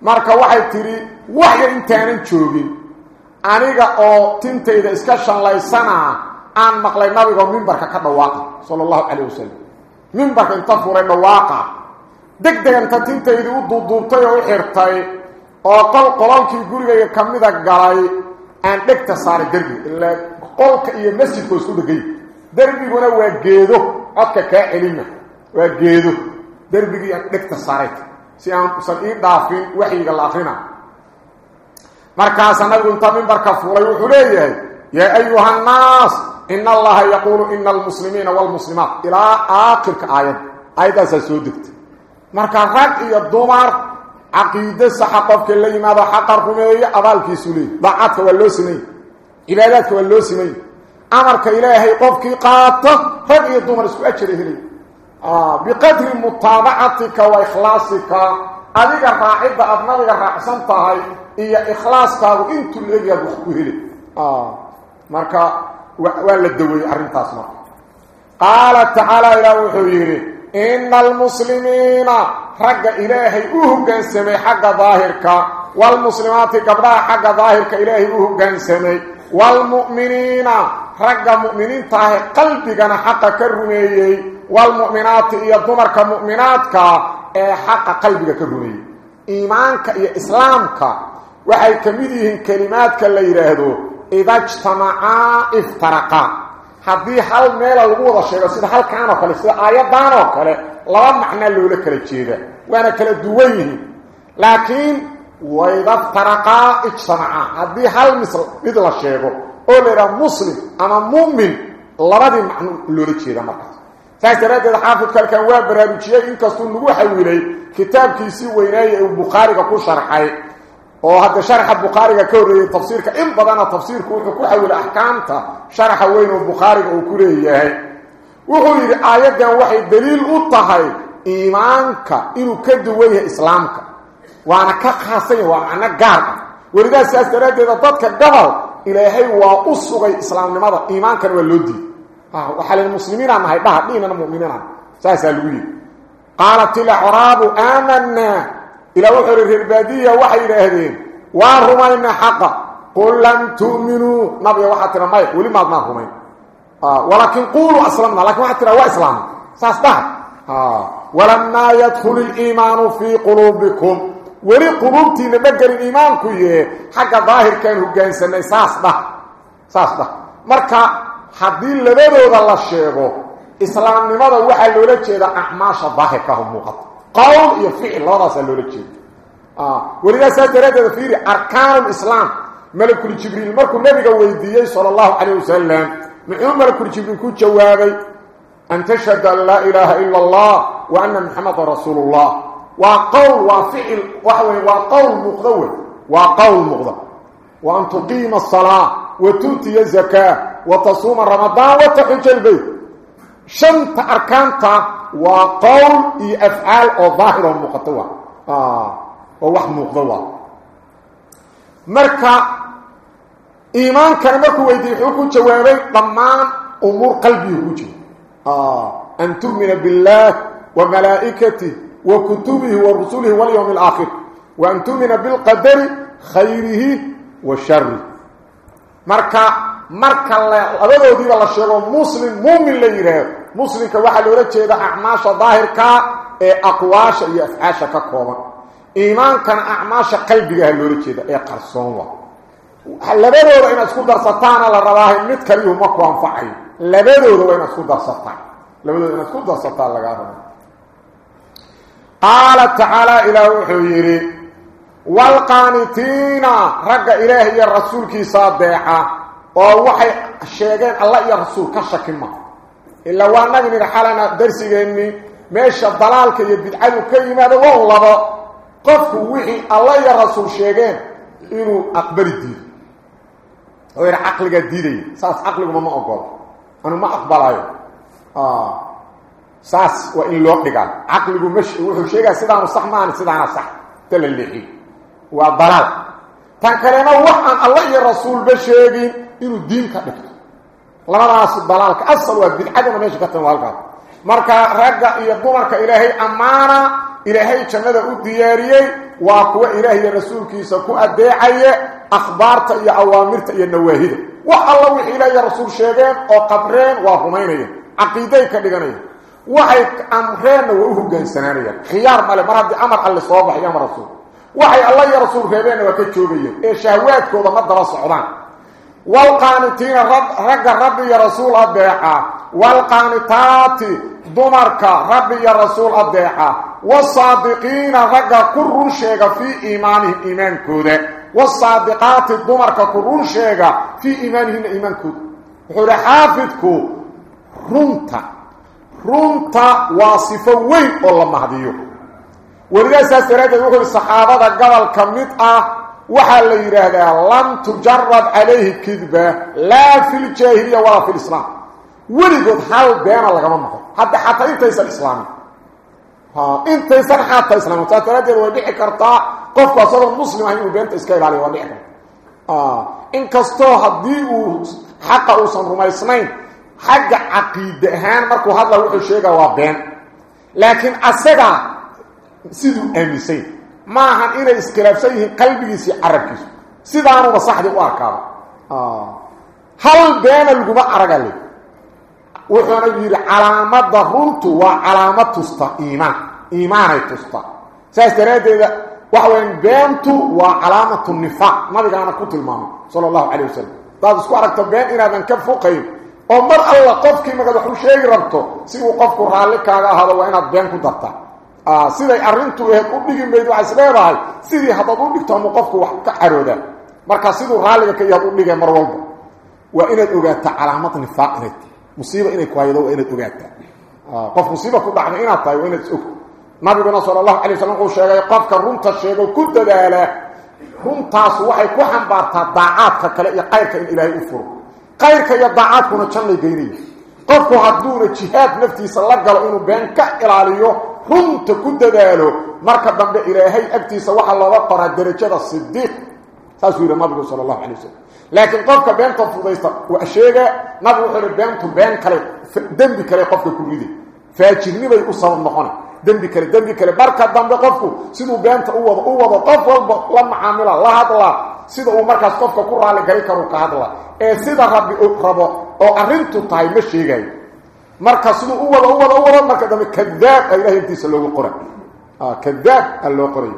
marka waxay tidhi waxya intaanan joogin aniga oo tintayda iska shallaysanaa aan maqlay nabiga mimbarka ka dhawaaqa sallallahu alayhi wasallam mimbarka inta furay dhawaaqa degdeg inta tintaydii u duuduubtay oo u xirtay oo qol qololkii gurigayga ka mida galay aan dhegta saaray derbi ilaa qolka iyo masjidka isku dhegay derbiguna waa geedo codka kaa celina waa geedo derbigii aan dhegta saaray si aan usan ii dhaafin waxyiga la akrina markaasa nabigu inta mimbarka fuulay wuxuu leeyahay yaa ayuha annaas إن الله يقول إن المسلمين والمسلمات إلى آخر آيات مركا عقيدة صحابك اللي ماذا حق الرمية أبالك سولي. ضاعتك واللوسمين عباداتك واللوسمين أمرك إلهي قفك قاطة رق يا دمر اسكو أجره لي آه بقدر متابعتك وإخلاصك. tahay iyo ikhlaaskaagu intuu la egyaad wax ku heli marka waa la daweeyey arrintaas marka qaala tacaala ilaah wuxuu yidhi إن المسلمين حق إلهي كان سمي حق ظاهر كا والمسلمات قبلها حق ظاهر ظاهرك إلهي كان سمي والمؤمنين حق مؤمنين تاهي قلبك حق كرمي والمؤمنات يضمر كمؤمناتك إيه حق قلبك كرمي إيمانك إيا إسلامك وحي كمديهن كلماتك اللي رهدو إذا اجتمعا افترقا. Haddii hal meela lagu wada sheego sida halkaan oo kale sida aayaddan oo kale laba macnaa loola kala jeeda waana kala duwan yihiin laakiin wayda iftaraqaa ijtamacaa haddii hal misl mid la sheego oo la yidhaha muslim ama mu'min labadii macno loola jeeda markaas saas daraaddeed xaafidka halkan waa baraarujiyey inkastuu nagu xawilay kitaabkiisii weynaaya uu bukhaariga ku sharxay oo hadda sharxa bukhaariga ka horreeyey tafsiirka in badana tafsiirku wuxuu ku xawilay axkaamta sharaxa weyn oo bukhaariga uu ku leeyahay wuxuu yidhi aayaddan waxay daliil u tahay iimaanka inuu ka duwan yahay islaamka waana ka khaasan yahay waa macno gaar ah welidaas saas daraaddeeda dadka gobol ilaahay waa u sugay islaamnimada iimaankana waa loo diiday waxaa la muslimiinaa nahay dhaha dhiinana mu'miniinaa saasaa lagu yidhi qaalat ilacraabu aamanaa إلى وحر الربادية وحينا أهدين وارمين حقا. قل لن تؤمنوا. نبي ما مايك ولما أضناهم آه، ولكن قولوا أسلامنا لكن وحاتنا وإسلام. سأصبح آه، ولما يدخل الإيمان في قلوبكم. ولي قلوبتي لبقر الإيمان كيه حقا ظاهر كان هجان سمي سأصبح سأصبح مركا حدين لبدا وضل الشيخ إسلام لماذا وحا لولاك إذا أحماش الظاهر كهم مقاطب قول يفيق الله هذا سألوه لك ولذا سألت في أركان الإسلام. ملك الجبريل ملك النبي ويديه صلى الله عليه وسلم. نعم، من ملك الجبريل كنت جوابي. أن تشهد أن لا إله إلا الله وأن محمد رسول الله. وقول وفعل وقول مغذوه وقول مغذوه وأن تقيم الصلاة وتؤتي الزكاة وتصوم رمضان وتحج البيت. شنت أركانتا وقول أفعال وظاهرة ومقطوة آه، ووحد مقضوة مركا إيمان كان كلمك ويديحوك جوابي ضمان أمور قلبي يهوك آه، أن تؤمن بالله وملائكته وكتبه ورسوله واليوم الآخر وأن تؤمن بالقدر خيره وشره. مركا marka labadoodiiba la sheego muslim muumin la yidhaahdo muslimka waxaa loola jeeda acmaasha daahirkaa ee aqwaasha iyo afcaasha ka kooban iimaankana acmaasha qalbigaha loola jeeda ee qarsoon wa labadooda inaad isku darsataana la rabaahay mid kaliyuhu ma ku anfacayo labadooda waa inaad isku darsataan labadooda inaad isku darsataan lagaa raba qaala tacaala ilaah wuxuu yidhi waalqaanitiina ragga ilaah iyo rasuulkiisa adeeca oo waxay sheegeen allah iyo rasuul ka shaki ma ilaa waa nagi nidhi xalana darsigeennii meesha dalaalka iyo bidcadu ka yimaado waa labo qofku wixii allah iyo rasuul sheegeen inuu aqbali diido oo yidha caqligaa diidaya saas caqliguma ma ogolo anu ma aqbalayo saas waa in loo dhigaa caqligu ma wuxuu sheegaya sidaanu sax maana sidaana sax ta la leexiy waa dalaal waa bidcadana meesha ka tan waa halkaas marka ragga iyo dumarka ilaahay ammaana ilaahay jannada u diyaariyey waa kuwa ilaah iyo rasuulkiisa ku adeecaya akhbaarta iyo awaamirta iyo nawaahida wax alla wixii ilaah iyo rasuul sheegeen oo qabreen waa rumaynayaan caqiiday ka dhiganayaan waxay amreenna waa u hogaansanaanayaan khiyaar male mar haddii amar alle soo baxay amar rasuul وحي الله يا رسول فيبين وكتشوبين إيه شهواتك وضمد رأس عضان والقانتين رب رق ربي يا رسول أبيحا والقانتات دمرك ربي يا رسول أبيحا والصادقين رق كرون شيغ في إيمانه إيمان كوده. والصادقات دمرك كرون شيغ في إيمانه إيمان كوده. حافظك رونتا. رونتا واصفة وين الله مهديوه ورغاس استراد وخر الصحابه قبل كميت آه وحا لا يراها لم تجرب عليه كذبه لا في الجاهليه ولا في الاسلام ولقد حال بين لغما مخه حتى حتى انت الاسلام ها انت سر حتى الاسلام تتراد وبيع كرطا قف صار مسلم هي بنت اسكيل عليه وبيع آه ان كستو حديو حقا وصن رما اسمين حق عقيده مركو هذا وخر شيغا لكن اسغا siduu aaminsan ma ahan inay iskhilaafsan yihiin qalbigiisa carabkiisu sidaanuba saxdii u arkaaba hal beena laguma aragale wuxuuna yidhi calaamada runtu waa calaamad tusta iimaan iimaanay tusta saas daraaddeeda waxa weyan beentu waa calaamatu nifaaq nabigaana ku tilmaamay sala allahu calayh wasalam hadaad isku aragto been inaadan ka foqayn oo mar alla qofkii magad wax u sheegi rabto si uu qofku raalli kaaga ahaado waa inaad been ku darta siday arrintu aheed u dhigi mayd waxaa is leedahay sidii haddaad u dhigto ama qofku wax ka caroodaa marka siduu raalliga ka yahaad u dhigay mar walba waa inaad ogaataa calaamad nifaaq inay musiiba inay ku haydo inaad ogaataa qof musiiba ku dhacday inaad tahay inaad ogto nabiguna sala allahu calay wasalam wuxuu sheegay qofka runta sheego ku dadaala runtaasu waxay ku xambaartaa daacaadka kale iyo qayrka in ilaahay u furo qayrka iyo daacaadkuna jannay geynaya qofku hadduuna jihaad naftiisa la galo inuu been ka ilaaliyo waxaa looga qoraa derajada sidiiq saasuu yidhi nabigu sala allahu calay wasalam laakiin qofka beenta fudaysta waa sheega nabigu wuxuu yidhi beentu been kale dembi kale qofka ku riday faajirnibay u sabab noqona dembi kale dembi kale marka dambe qofku siduu beenta u wado u wado qof walba la macaamila la hadla sida uu markaas qofka ku raali gali karu ka hadla ee sida rabbi rabo oo arrintu tahay ma sheegayo مركز هو هو هو هو مركز كذاب إلى انت سلو القران آه كذاب القران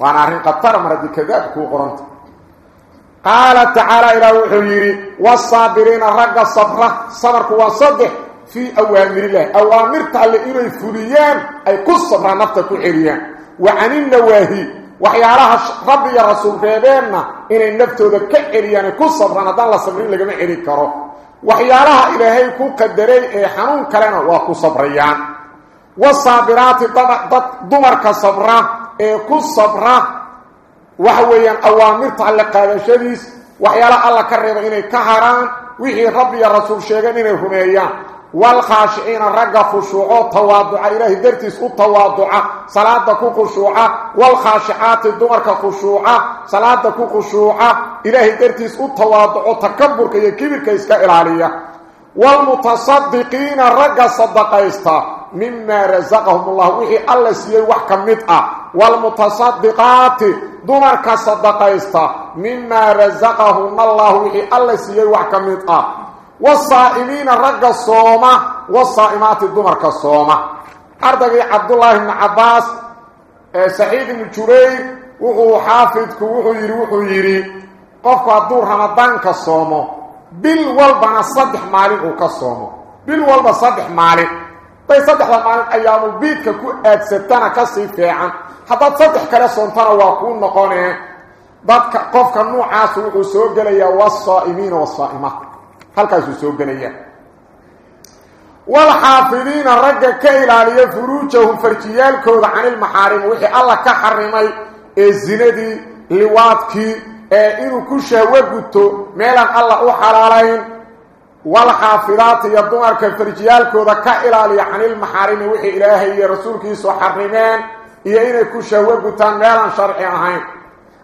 وأنا رين قطر مرض كذاب كو قران قال تعالى إلى الحرير والصابرين رق الصبر صبر كو صدق في اوامر الله اوامر تعالى إلى الفريان اي قصه مع نفسك الحريان وعن النواهي وحيارها ربي يا رسول فيبيننا إن النفط ذكئ إليان كسر رانا دالة صبرين لقمع إليكارو وحيالها إلهي كو قدري إيه حنون كلنا وكو صبريان. والصابرات دمرك صبرا إيه كو صبرا وحويا أوامر تعلق هذا الشديث وحيالها الله كرر إليه كهران. وحي ربي الرسول شيئا إليه هميان والخاشعين رجا خشوعا تواضع إلهي درتيس التواضع صلاة كو خشوعا والخاشعات الدمر كخشوعا صلاة كو خشوعا إلهي درتيس التواضع تكبر كي كبير كيسك إلالية والمتصدقين رجا صدقايستا. مما رزقهم الله. وحي الله سيئي وحكم مدأ والمتصدقات دمر كصدقايستا. مما رزقهم الله. وحي الله سيئي وحكم مدأ والصائمين رجا الصومة والصائمات الدمر كالصومة. أردقي عبد الله بن عباس سعيد بن جرير وهو حافظ وهو يري وهو يري. قفك الدور رمضان كالصومة. بالولبنا صدح مالك كالصومة. بالولب صدح مالك. طيب صدح مالك أيام البيت كو أدستنا كسي فيعا. حتى صدح كلا صنطنا واكون نقونه ضدك قفك النوعاس وهو سوق لي والصائمين والصائمات. Halkaasuu soo gelaya walxaafidiina ragga ka ilaaliya furuujahum farjiyaalkooda canilmaxaarim wixii alla ka xarimay ee zinadii liwaadkii ee inuu ku shahwo guto meelaan alla u xalaalayn walxaafidaati iyo dumarka farjiyaalkooda ka ilaaliya canilmaxaarimi wixii ilaahay iyo rasuulkiisu xarimeen iyo inay ku shahwo gutaan meelaan sharci ahayn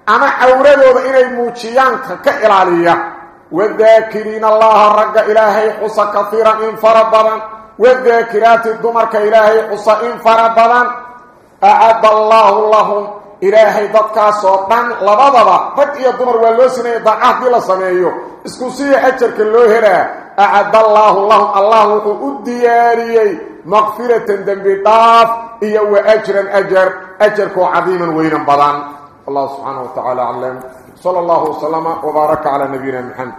ama cawradooda inay muujiyaanka ka ilaaliya والذاكرين الله رق إلهي حصى كثيرا إن فربضا والذاكرات الدمرك إلهي حصى إن فربضا أعد الله لهم إلهي ضدك صوتان لبضبا ضد إيا الدمر واللوسنة ضعاه دي لسميه اسكسي أجرك اللوهرة أعد الله لهم. الله الدياري مغفرة دنبطاف إيا وأجرا أجر. أجرك عظيما وينا بضان الله سبحانه وتعالى علم صلى الله وسلم وبارك على نبينا محمد.